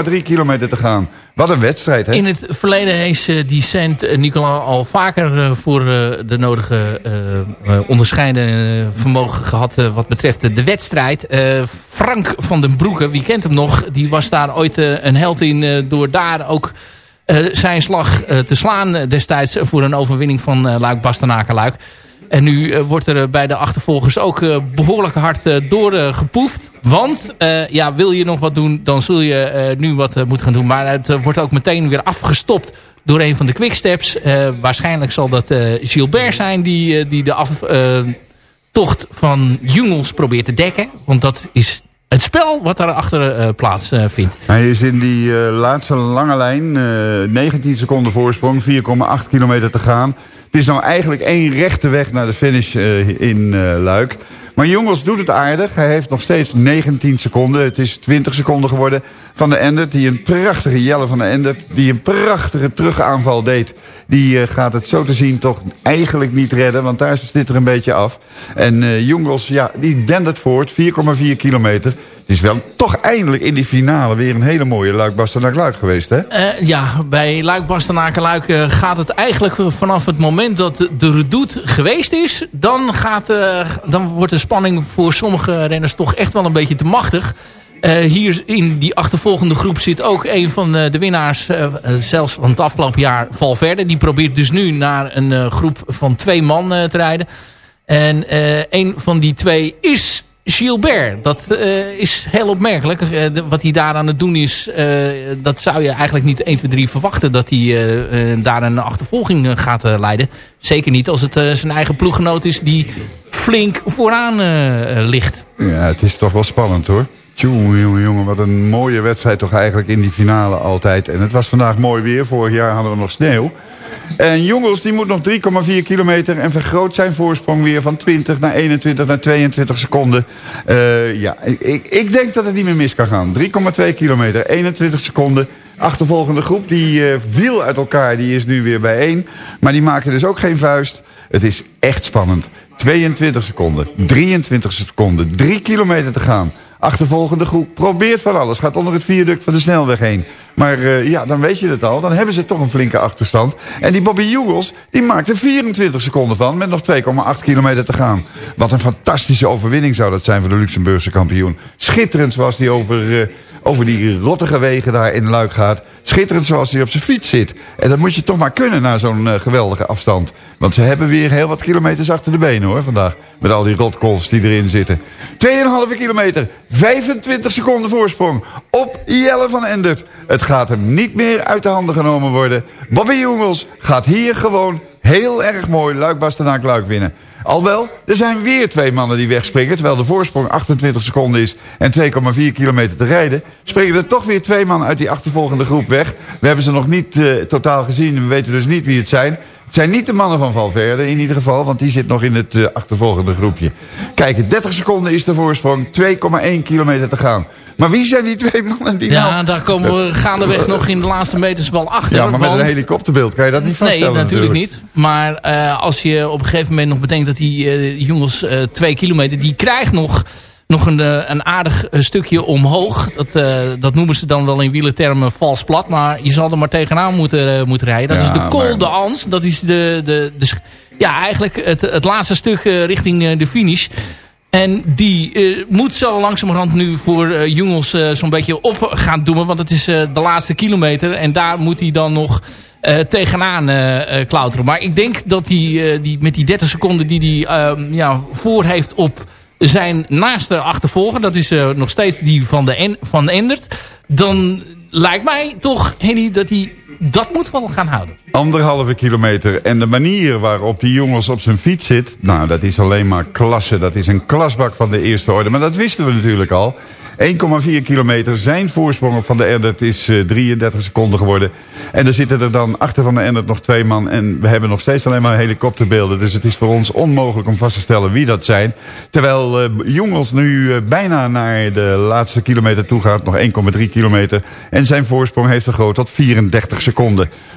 5,3 kilometer te gaan. Wat een wedstrijd, hè? In het verleden heeft eh, die Saint Nicolas al vaker eh, voor eh, de nodige eh, eh, onderscheiden eh, vermogen gehad eh, wat betreft de wedstrijd. Eh, Frank van den Broeke, wie kent hem nog, die was daar ooit eh, een held in eh, door daar ook eh, zijn slag eh, te slaan eh, destijds voor een overwinning van eh, Luik Luik. En nu eh, wordt er eh, bij de achtervolgers ook eh, behoorlijk hard doorgepoefd. Want ja, wil je nog wat doen, dan zul je nu wat moeten gaan doen. Maar het wordt ook meteen weer afgestopt door een van de quicksteps. Waarschijnlijk zal dat Gilbert zijn die, die de aftocht van Jungels probeert te dekken. Want dat is het spel wat daarachter uh, plaats uh, vindt. Hij is in die laatste lange lijn, uh, 19 seconden voorsprong, 4,8 kilometer te gaan. Het is nou eigenlijk één rechte weg naar de finish uh, in uh, Luik. Maar Jongens doet het aardig. Hij heeft nog steeds 19 seconden. Het is 20 seconden geworden van de Endert. Die een prachtige Jelle van de Endert. Die een prachtige terugaanval deed. Die uh, gaat het zo te zien toch eigenlijk niet redden. Want daar zit er een beetje af. En Jongens, ja, die dendert voort. 4,4 kilometer. Het is wel toch eindelijk in die finale weer een hele mooie luik bastenaak luik geweest, hè? Uh, ja, bij luik bastenaak luik uh, gaat het eigenlijk vanaf het moment dat de redoute geweest is... Dan, gaat, uh, dan wordt de spanning voor sommige renners toch echt wel een beetje te machtig. hier in die achtervolgende groep zit ook een van de winnaars, zelfs van het afgelopen jaar, Valverde. Die probeert dus nu naar een groep van twee man te rijden. En een van die twee is Gilbert. Dat uh, is heel opmerkelijk. De, wat hij daar aan het doen is, uh, dat zou je eigenlijk niet 1, 2, 3 verwachten. Dat hij daar een achtervolging gaat leiden. Zeker niet als het zijn eigen ploeggenoot is die flink vooraan ligt. Ja, het is toch wel spannend hoor. Tjonge, jongen, jongen, wat een mooie wedstrijd toch eigenlijk in die finale altijd. En het was vandaag mooi weer. Vorig jaar hadden we nog sneeuw. En Jongens die moet nog 3,4 kilometer en vergroot zijn voorsprong weer van 20 naar 21 naar 22 seconden. Uh, ja, ik, ik denk dat het niet meer mis kan gaan. 3,2 kilometer, 21 seconden. Achtervolgende groep die uh, viel uit elkaar, die is nu weer bijeen. Maar die maken dus ook geen vuist. Het is echt spannend. 22 seconden, 23 seconden, 3 kilometer te gaan. Achtervolgende groep probeert van alles. Gaat onder het viaduct van de snelweg heen. Maar uh, ja, dan weet je het al. Dan hebben ze toch een flinke achterstand. En die Bobby Jugels, die er 24 seconden van... met nog 2,8 kilometer te gaan. Wat een fantastische overwinning zou dat zijn voor de Luxemburgse kampioen. Schitterend zoals hij over, uh, over die rottige wegen daar in Luik gaat. Schitterend zoals hij op zijn fiets zit. En dat moet je toch maar kunnen na zo'n uh, geweldige afstand. Want ze hebben weer heel wat kilometers achter de benen hoor vandaag. Met al die rotkolfs die erin zitten. 2,5 kilometer, 25 seconden voorsprong op Jelle van Endert. Het gaat hem niet meer uit de handen genomen worden. Bobby Jongels gaat hier gewoon heel erg mooi Luik Bastenaak Luik winnen. Alwel, er zijn weer twee mannen die wegspringen... terwijl de voorsprong 28 seconden is en 2,4 kilometer te rijden... springen er toch weer twee mannen uit die achtervolgende groep weg. We hebben ze nog niet uh, totaal gezien we weten dus niet wie het zijn. Het zijn niet de mannen van Valverde in ieder geval... want die zit nog in het uh, achtervolgende groepje. Kijk, 30 seconden is de voorsprong, 2,1 kilometer te gaan... Maar wie zijn die twee mannen die ja, nou... daar komen we gaandeweg nog in de laatste meters wel achter. Ja, maar met een helikopterbeeld kan je dat niet vaststellen Nee, natuurlijk, natuurlijk. niet. Maar uh, als je op een gegeven moment nog bedenkt dat die uh, jongens uh, twee kilometer... die krijgt nog, nog een, een aardig stukje omhoog. Dat, dat noemen ze dan wel in wielertermen vals plat. Maar je zal er maar tegenaan moeten, moeten rijden. Dat ja, is de Col de Ans. Dat is de, de, de, ja, eigenlijk het, het laatste stuk richting de finish... En die uh, moet zo langzamerhand nu voor uh, jongens uh, zo'n beetje op gaan doen. Want het is de laatste kilometer. En daar moet hij dan nog tegenaan klauteren. Maar ik denk dat hij die, met die 30 seconden die hij ja, voor heeft op zijn naaste achtervolger. Dat is nog steeds die van, de van Endert. Dan lijkt mij toch, Henny, dat hij dat moet wel gaan houden. Anderhalve kilometer. En de manier waarop die jongens op zijn fiets zit... nou, dat is alleen maar klasse. Dat is een klasbak van de eerste orde. Maar dat wisten we natuurlijk al. 1,4 kilometer. Zijn voorsprong van de Endert is uh, 33 seconden geworden. En er zitten er dan achter van de Endert nog twee man. En we hebben nog steeds alleen maar helikopterbeelden. Dus het is voor ons onmogelijk om vast te stellen wie dat zijn. Terwijl uh, jongens nu uh, bijna naar de laatste kilometer toe gaat. Nog 1,3 kilometer. En zijn voorsprong heeft vergroot tot 34 seconden.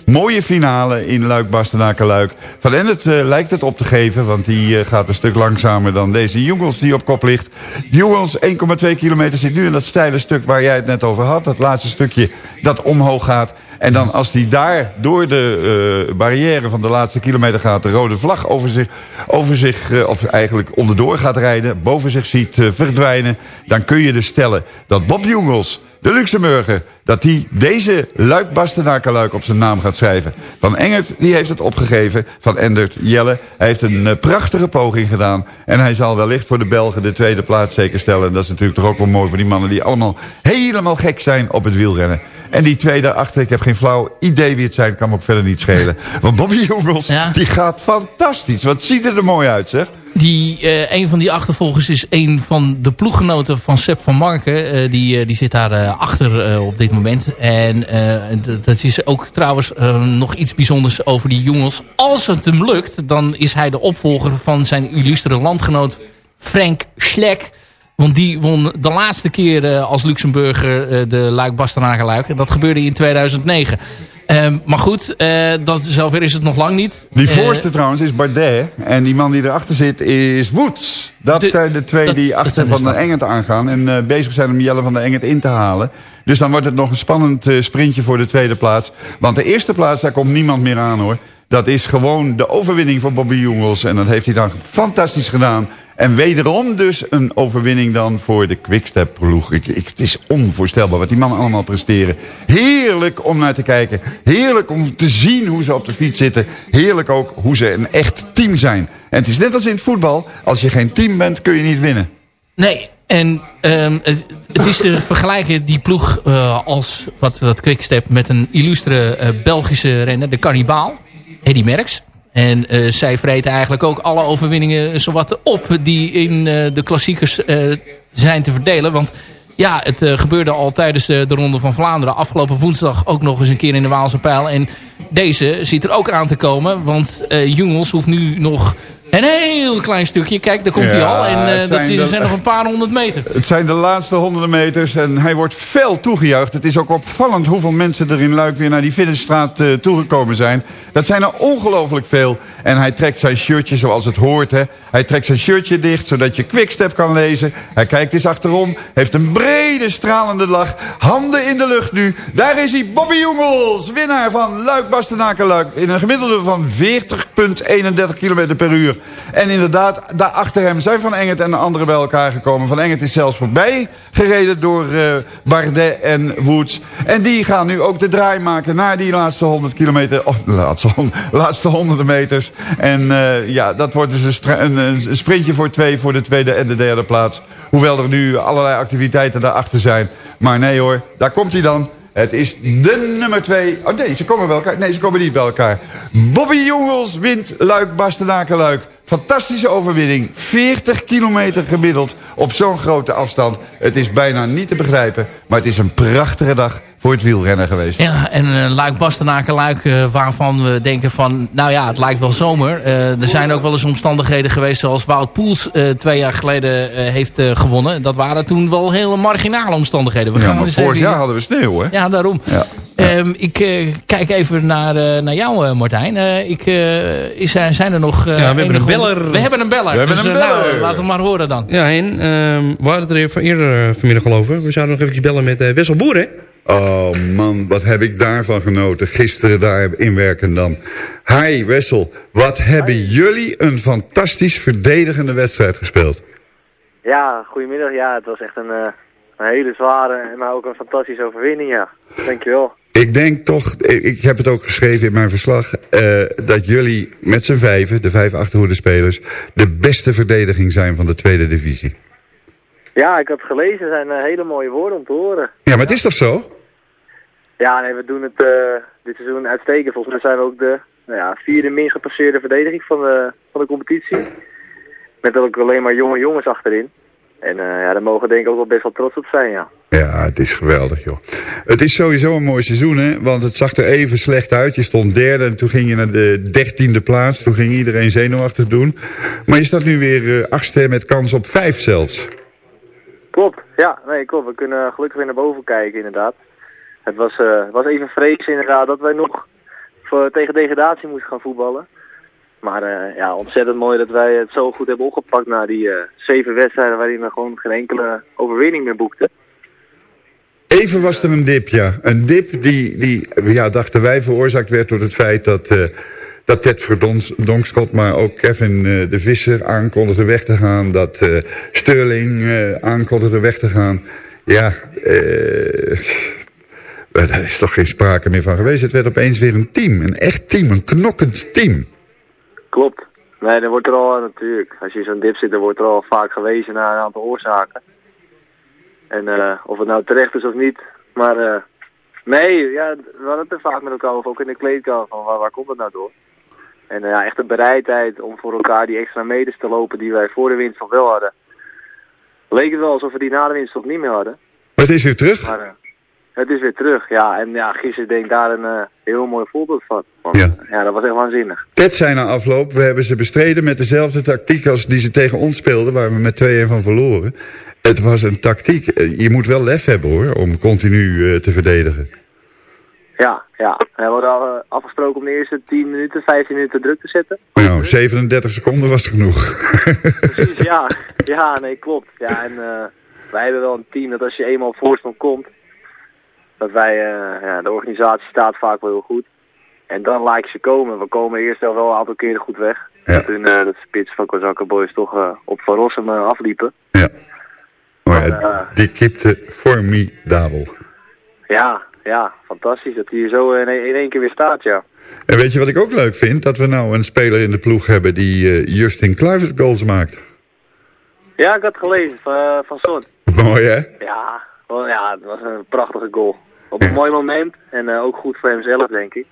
Mooie finale in Luik, Bastenaken, Luik. Van Endert uh, lijkt het op te geven. Want die uh, gaat een stuk langzamer dan deze jongens die op kop ligt. Jongens 1,2 kilometer zit nu in dat steile stuk waar jij het net over had. Dat laatste stukje dat omhoog gaat. En dan als hij daar door de uh, barrière van de laatste kilometer gaat... de rode vlag over zich, over zich of eigenlijk onderdoor gaat rijden... boven zich ziet verdwijnen... dan kun je dus stellen dat Bob Jungels, de Luxemburger... dat hij deze Luik Bastenakeluik op zijn naam gaat schrijven. Van Engert die heeft het opgegeven. Van Endert Jelle. Hij heeft een uh, prachtige poging gedaan. En hij zal wellicht voor de Belgen de tweede plaats zeker stellen. En dat is natuurlijk toch ook wel mooi voor die mannen... die allemaal helemaal gek zijn op het wielrennen. En die twee daarachter, ik heb geen flauw idee wie het zijn... kan me ook verder niet schelen. Want Bobby Jongels, ja. die gaat fantastisch. Wat ziet er er mooi uit, zeg. Die, uh, een van die achtervolgers is een van de ploeggenoten van Sepp van Marken. Uh, die, uh, die zit daar achter op dit moment. En dat is ook trouwens nog iets bijzonders over die jongens. Als het hem lukt, dan is hij de opvolger van zijn illustere landgenoot Frank Schleck. Want die won de laatste keer eh, als Luxemburger eh, de Luik Bastenaken. En dat gebeurde in 2009. Ehm, maar goed, eh, dat, zover is het nog lang niet. Die Eh, voorste trouwens is Bardet. En die man die erachter zit is Woods. Dat De- zijn de twee dat- die achter Van der. Engert aangaan. En eh, bezig zijn om Jelle van der Engert in te halen. Dus dan wordt het nog een spannend sprintje voor de tweede plaats. Want de eerste plaats, daar komt niemand meer aan hoor. Dat is gewoon de overwinning van Bobby Jongels. En dat heeft hij dan fantastisch gedaan. En wederom dus een overwinning dan voor de Quickstep ploeg. Ik, ik, het is onvoorstelbaar wat die mannen allemaal presteren. Heerlijk om naar te kijken. Heerlijk om te zien hoe ze op de fiets zitten. Heerlijk ook hoe ze een echt team zijn. En het is net als in het voetbal. Als je geen team bent, kun je niet winnen. Nee, en ehm, het, het is te (laughs) vergelijken die ploeg eh, als wat, wat Quickstep met een illustre eh, Belgische renner, de Cannibaal, Eddy Merckx. En eh, zij vreten eigenlijk ook alle overwinningen zowat op die in eh, de klassiekers eh, zijn te verdelen. Want ja, het eh, gebeurde al tijdens de, de Ronde van Vlaanderen. Afgelopen woensdag ook nog eens een keer in de Waalse Pijl. En deze zit er ook aan te komen. Want eh Jungels hoeft nu nog een heel klein stukje. Kijk, daar komt hij al. En eh, dat zijn is- de- zijn nog een paar honderd meter. Het zijn de laatste honderden meters en hij wordt fel toegejuicht. Het is ook opvallend hoeveel mensen er in Luik weer naar die Finnesstraat eh, toegekomen zijn. Dat zijn er ongelooflijk veel. En hij trekt zijn shirtje zoals het hoort. Hè. Hij trekt zijn shirtje dicht zodat je Quickstep kan lezen. Hij kijkt eens achterom, heeft een brede stralende lach. Handen in de lucht nu. Daar is hij, Bobby Jongels, winnaar van Luik Bastenaken Luik. In een gemiddelde van 40,31 km per uur. En inderdaad, daarachter hem zijn Van Engert en de anderen bij elkaar gekomen. Van Engert is zelfs voorbij gereden door eh, Bardet en Woods. En die gaan nu ook de draai maken naar die laatste 100 kilometer. Of laatste, laatste honderden meters. En eh, ja, dat wordt dus een, een, sprintje voor twee voor de tweede en de derde plaats. Hoewel er nu allerlei activiteiten daarachter zijn. Maar nee hoor, daar komt hij dan. Het is de nummer twee. Oh nee, ze komen bij elkaar. Nee, ze komen niet bij elkaar. Bobby Jongels wint Luik Bastenaken. Fantastische overwinning. 40 kilometer gemiddeld op zo'n grote afstand. Het is bijna niet te begrijpen. Maar het is een prachtige dag voor het wielrennen geweest. Ja, en uh, Luik Bastenaken Luik, uh, waarvan we denken van... nou ja, het lijkt wel zomer. Uh, er zijn ook wel eens omstandigheden geweest... zoals Wout Poels uh, twee jaar geleden heeft gewonnen. Dat waren toen wel hele marginale omstandigheden. We ja, gaan maar vorig even- jaar hadden we sneeuw, hè? Ja, daarom. Ja. Ehm, ik eh, kijk even naar, eh, naar jou, eh, Martijn. Eh, ik, eh, is, zijn er nog... eh, Ja, we hebben een beller. We hebben een beller. We hebben dus, een eh, nou, beller. laten we maar horen dan. Ja, en ehm, we hadden het er even eerder eh, vanmiddag al over. We zouden nog even bellen met eh, Wessel Boer, hè? Oh man, wat heb ik daarvan genoten. Gisteren daar in dan. Hi Wessel, wat hebben jullie een fantastisch verdedigende wedstrijd gespeeld. Ja, goedemiddag. Ja, het was echt een, eh, een hele zware, maar ook een fantastische overwinning, ja. Dankjewel. Ik denk toch, ik, heb het ook geschreven in mijn verslag... eh, dat jullie met z'n vijven, de vijf achterhoede-spelers... de beste verdediging zijn van de tweede divisie. Ja, ik had het gelezen. Het zijn eh, hele mooie woorden om te horen. Ja, maar het is toch zo? Ja, nee, we doen het eh, dit seizoen uitstekend. Volgens mij zijn we ook de nou ja, vierde min gepasseerde verdediging van de, van de competitie. Met ook alleen maar jonge jongens achterin. En eh, ja, daar mogen we denk ik ook wel best wel trots op zijn, ja. Ja, het is geweldig, joh. Het is sowieso een mooi seizoen, hè? Want het zag er even slecht uit. Je stond derde en toen ging je naar de dertiende plaats. Toen ging iedereen zenuwachtig doen. Maar je staat nu weer eh, achtste met kans op vijf zelfs. Klopt, ja, nee, klopt. We kunnen gelukkig weer naar boven kijken, inderdaad. Het was, eh, was even vrees inderdaad dat wij nog voor, tegen degradatie moesten gaan voetballen. Maar eh, ja, ontzettend mooi dat wij het zo goed hebben opgepakt na die eh, zeven wedstrijden waarin we gewoon geen enkele overwinning meer boekten. Even was er een dip, ja. Een dip die, die ja, dachten wij, veroorzaakt werd door het feit dat... dat Ted Verdonkschot, maar ook Kevin eh, de Visser aankondigde weg te gaan. Dat eh Sterling eh, aankondigde weg te gaan. Ja, daar is toch geen sprake meer van geweest. Het werd opeens weer een team. Een echt team, een knokkend team. Klopt. Nee, dan wordt er al natuurlijk. Als je in zo'n dip zit, dan wordt er al vaak gewezen naar een aantal oorzaken. En of het nou terecht is of niet. Maar nee, ja, we hadden het er vaak met elkaar over, ook in de kleedkamer, waar, waar komt het nou door? En eh, ja, echt de bereidheid om voor elkaar die extra meters te lopen die wij voor de winst nog wel hadden. Leek het wel alsof we die na de winst nog niet meer hadden. Maar het is weer terug. Maar, eh, het is weer terug. Ja, en ja, gisteren denk ik daar een eh, heel mooi voorbeeld van. Want, Ja. ja, dat was echt waanzinnig. Ted zei na afloop, we hebben ze bestreden met dezelfde tactiek als die ze tegen ons speelden, waar we met 2-1 van verloren. Het was een tactiek. Je moet wel lef hebben hoor, om continu te verdedigen. Ja, ja. We hadden al eh, afgesproken om de eerste 10 minuten, 15 minuten druk te zetten. Nou, 37 seconden was genoeg. Precies, ja. (laughs) Ja, nee, klopt. Ja, en eh, wij hebben wel een team dat als je eenmaal op voorsprong komt, dat wij, eh, ja, de organisatie staat vaak wel heel goed. En dan laat je ze komen. We komen eerst wel wel een aantal keren goed weg. En toen eh de spits van Kozakka Boys toch op Van Rossum afliepen. Maar eh, die kipte formidabel. Ja, ja, fantastisch dat hij hier zo in, in één keer weer staat, ja. En weet je wat ik ook leuk vind? Dat we nou een speler in de ploeg hebben die eh, Justin Kluivert goals maakt. Ja, ik had gelezen van, eh, van Son. Mooi hè? Ja, wel, ja, het was een prachtige goal. Op een mooi moment en eh, ook goed voor hemzelf, denk ik.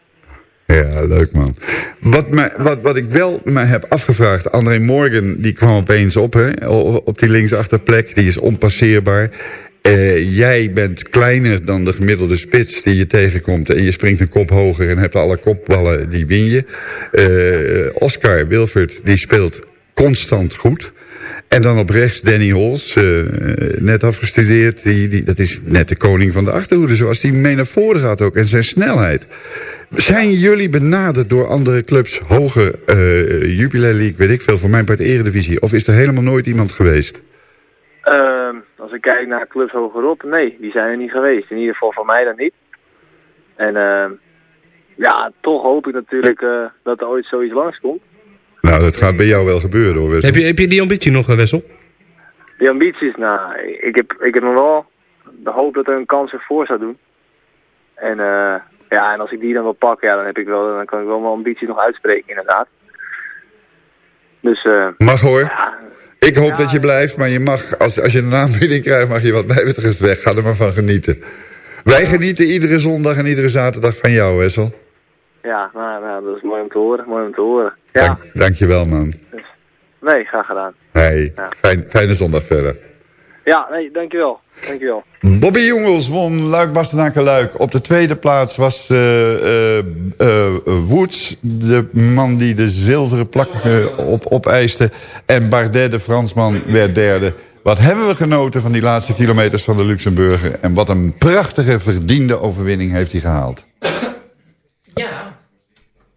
Ja, leuk man. Wat, mij, wat, wat ik wel me heb afgevraagd, André Morgan die kwam opeens op, hè, op die linksachterplek, die is onpasseerbaar. Eh, jij bent kleiner dan de gemiddelde spits die je tegenkomt en je springt een kop hoger en hebt alle kopballen, die win je. Eh, Oscar Wilford, die speelt constant goed. En dan op rechts Danny Hols, eh, net afgestudeerd. Die, die, dat is net de koning van de achterhoede, zoals die mee naar voren gaat ook. En zijn snelheid. Zijn jullie benaderd door andere clubs, hoger eh Jubilee League, weet ik veel, voor mijn part Eredivisie? Of is er helemaal nooit iemand geweest? Ehm, als ik kijk naar clubs hogerop, nee, die zijn er niet geweest. In ieder geval voor mij dan niet. En ehm, ja, toch hoop ik natuurlijk eh, dat er ooit zoiets langskomt. Nou, dat gaat bij jou wel gebeuren hoor. Wessel. Heb je, heb je die ambitie nog, eh, Wessel? Die ambities, nou, ik heb, ik heb nog wel de hoop dat er een kans ervoor zou doen. En eh, ja, en als ik die dan wil pakken, ja, dan, heb ik wel, dan kan ik wel mijn ambities nog uitspreken, inderdaad. Dus eh, Mag hoor. Ik hoop dat je blijft, maar je mag, als, als je een aanbieding krijgt, mag je wat mij betreft weg. Ga er maar van genieten. Wij genieten iedere zondag en iedere zaterdag van jou, Wessel. ja, nou, nou, dat is mooi om te horen, mooi om te horen. Ja, Dank, dankjewel man. nee, graag gedaan. Hey, fijn, fijne zondag verder. Ja, nee, dankjewel, dankjewel. Bobby Jongels won Luik Bastenaken Luik. Op de tweede plaats was eh, eh, eh, Woods, de man die de zilveren plak op, opeiste. En Bardet, de Fransman, werd derde. Wat hebben we genoten van die laatste kilometers van de Luxemburger. En wat een prachtige, verdiende overwinning heeft hij gehaald.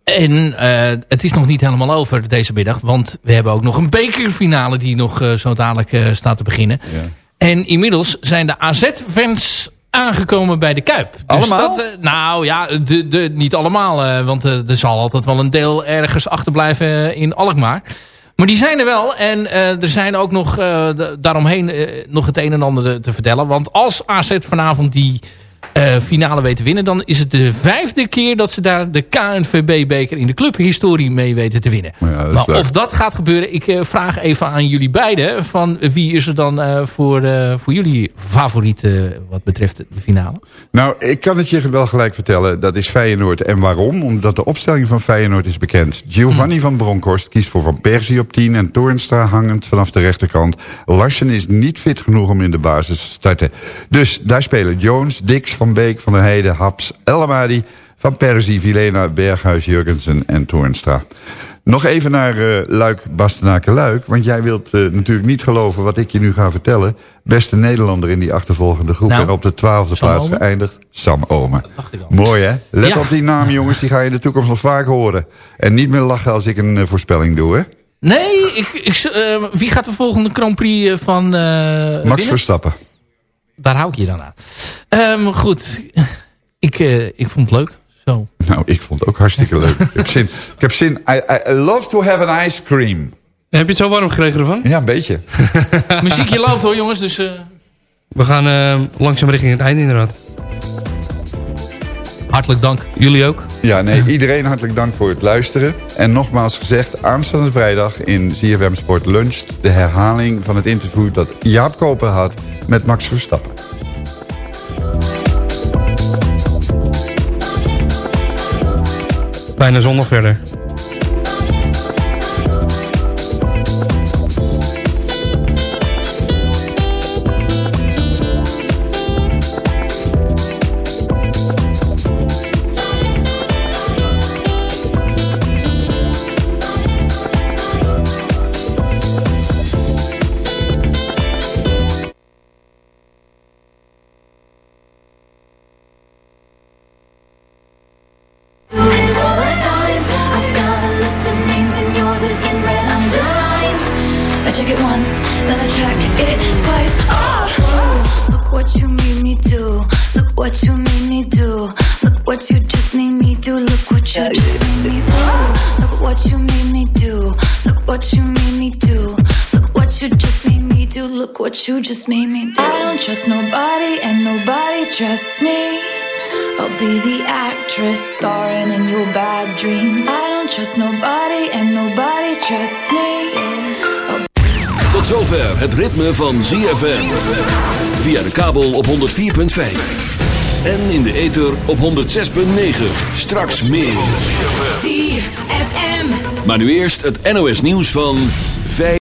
En eh, het is nog niet helemaal over deze middag. Want we hebben ook nog een bekerfinale die nog zo dadelijk staat te beginnen. En inmiddels zijn de AZ-fans aangekomen bij de Kuip. Dus Allemaal? Dat, eh, nou ja, de, de, niet allemaal. eh, want eh, er zal altijd wel een deel ergens achterblijven in Alkmaar. Maar die zijn er wel. En er zijn ook nog daaromheen nog het een en ander te vertellen. Want als AZ vanavond die finale weet te winnen... dan is het de vijfde keer dat ze daar de KNVB-beker in de clubhistorie mee weten te winnen. maar leuk. of dat gaat gebeuren, ik eh, vraag even aan jullie beiden... van wie is er dan eh, voor, eh, voor jullie favoriet eh, wat betreft de finale? Nou, ik kan het je wel gelijk vertellen. Dat is Feyenoord. En waarom? Omdat de opstelling van Feyenoord is bekend. Giovanni van Bronckhorst kiest voor Van Persie op 10... en Toornstra hangend vanaf de rechterkant. Larsen is niet fit genoeg om in de basis te starten. Dus daar spelen Jones, Dix, Van Beek, Van der Heijden, Haps, El Amadi... Van Persie, Vilena, Berghuis, Jurgensen en Toornstra. Nog even naar eh, Luik, Bastenaken, Luik. Want jij wilt eh, natuurlijk niet geloven wat ik je nu ga vertellen. Beste Nederlander in die achtervolgende groep. Nou, en op de twaalfde Sam plaats Omen? geëindigd. Sam Omen. Mooi hè? Let Ja. op die naam jongens, die ga je in de toekomst nog vaak horen. En niet meer lachen als ik een eh, voorspelling doe hè. Nee, ik, ik, wie gaat de volgende Grand Prix van Max winnen? Verstappen. Daar hou ik je dan aan. Ehm, goed, ik, eh, ik vond het leuk. Zo. Nou, ik vond het ook hartstikke leuk. ik heb zin. Ik heb zin. I, I- love to have an ice cream. Heb je het zo warm gekregen ervan? Ja, een beetje. (laughs) Muziekje loopt hoor jongens, dus... eh, We gaan eh, langzaam richting het einde inderdaad. Hartelijk dank. Jullie ook? Ja, nee, iedereen hartelijk dank voor het luisteren. En nogmaals gezegd, aanstaande vrijdag in ZFM Sport Lunch... de herhaling van het interview dat Jaap Koper had met Max Verstappen. Bijna zondag verder. What you just made me do. I don't trust nobody and nobody trusts me. I'll be the actress starring in your bad dreams. I don't trust nobody and nobody trusts me. Tot zover het ritme van ZFM. Via de kabel op 104.5. En in de ether op 106.9. Straks meer. ZFM. Maar nu eerst het NOS nieuws van...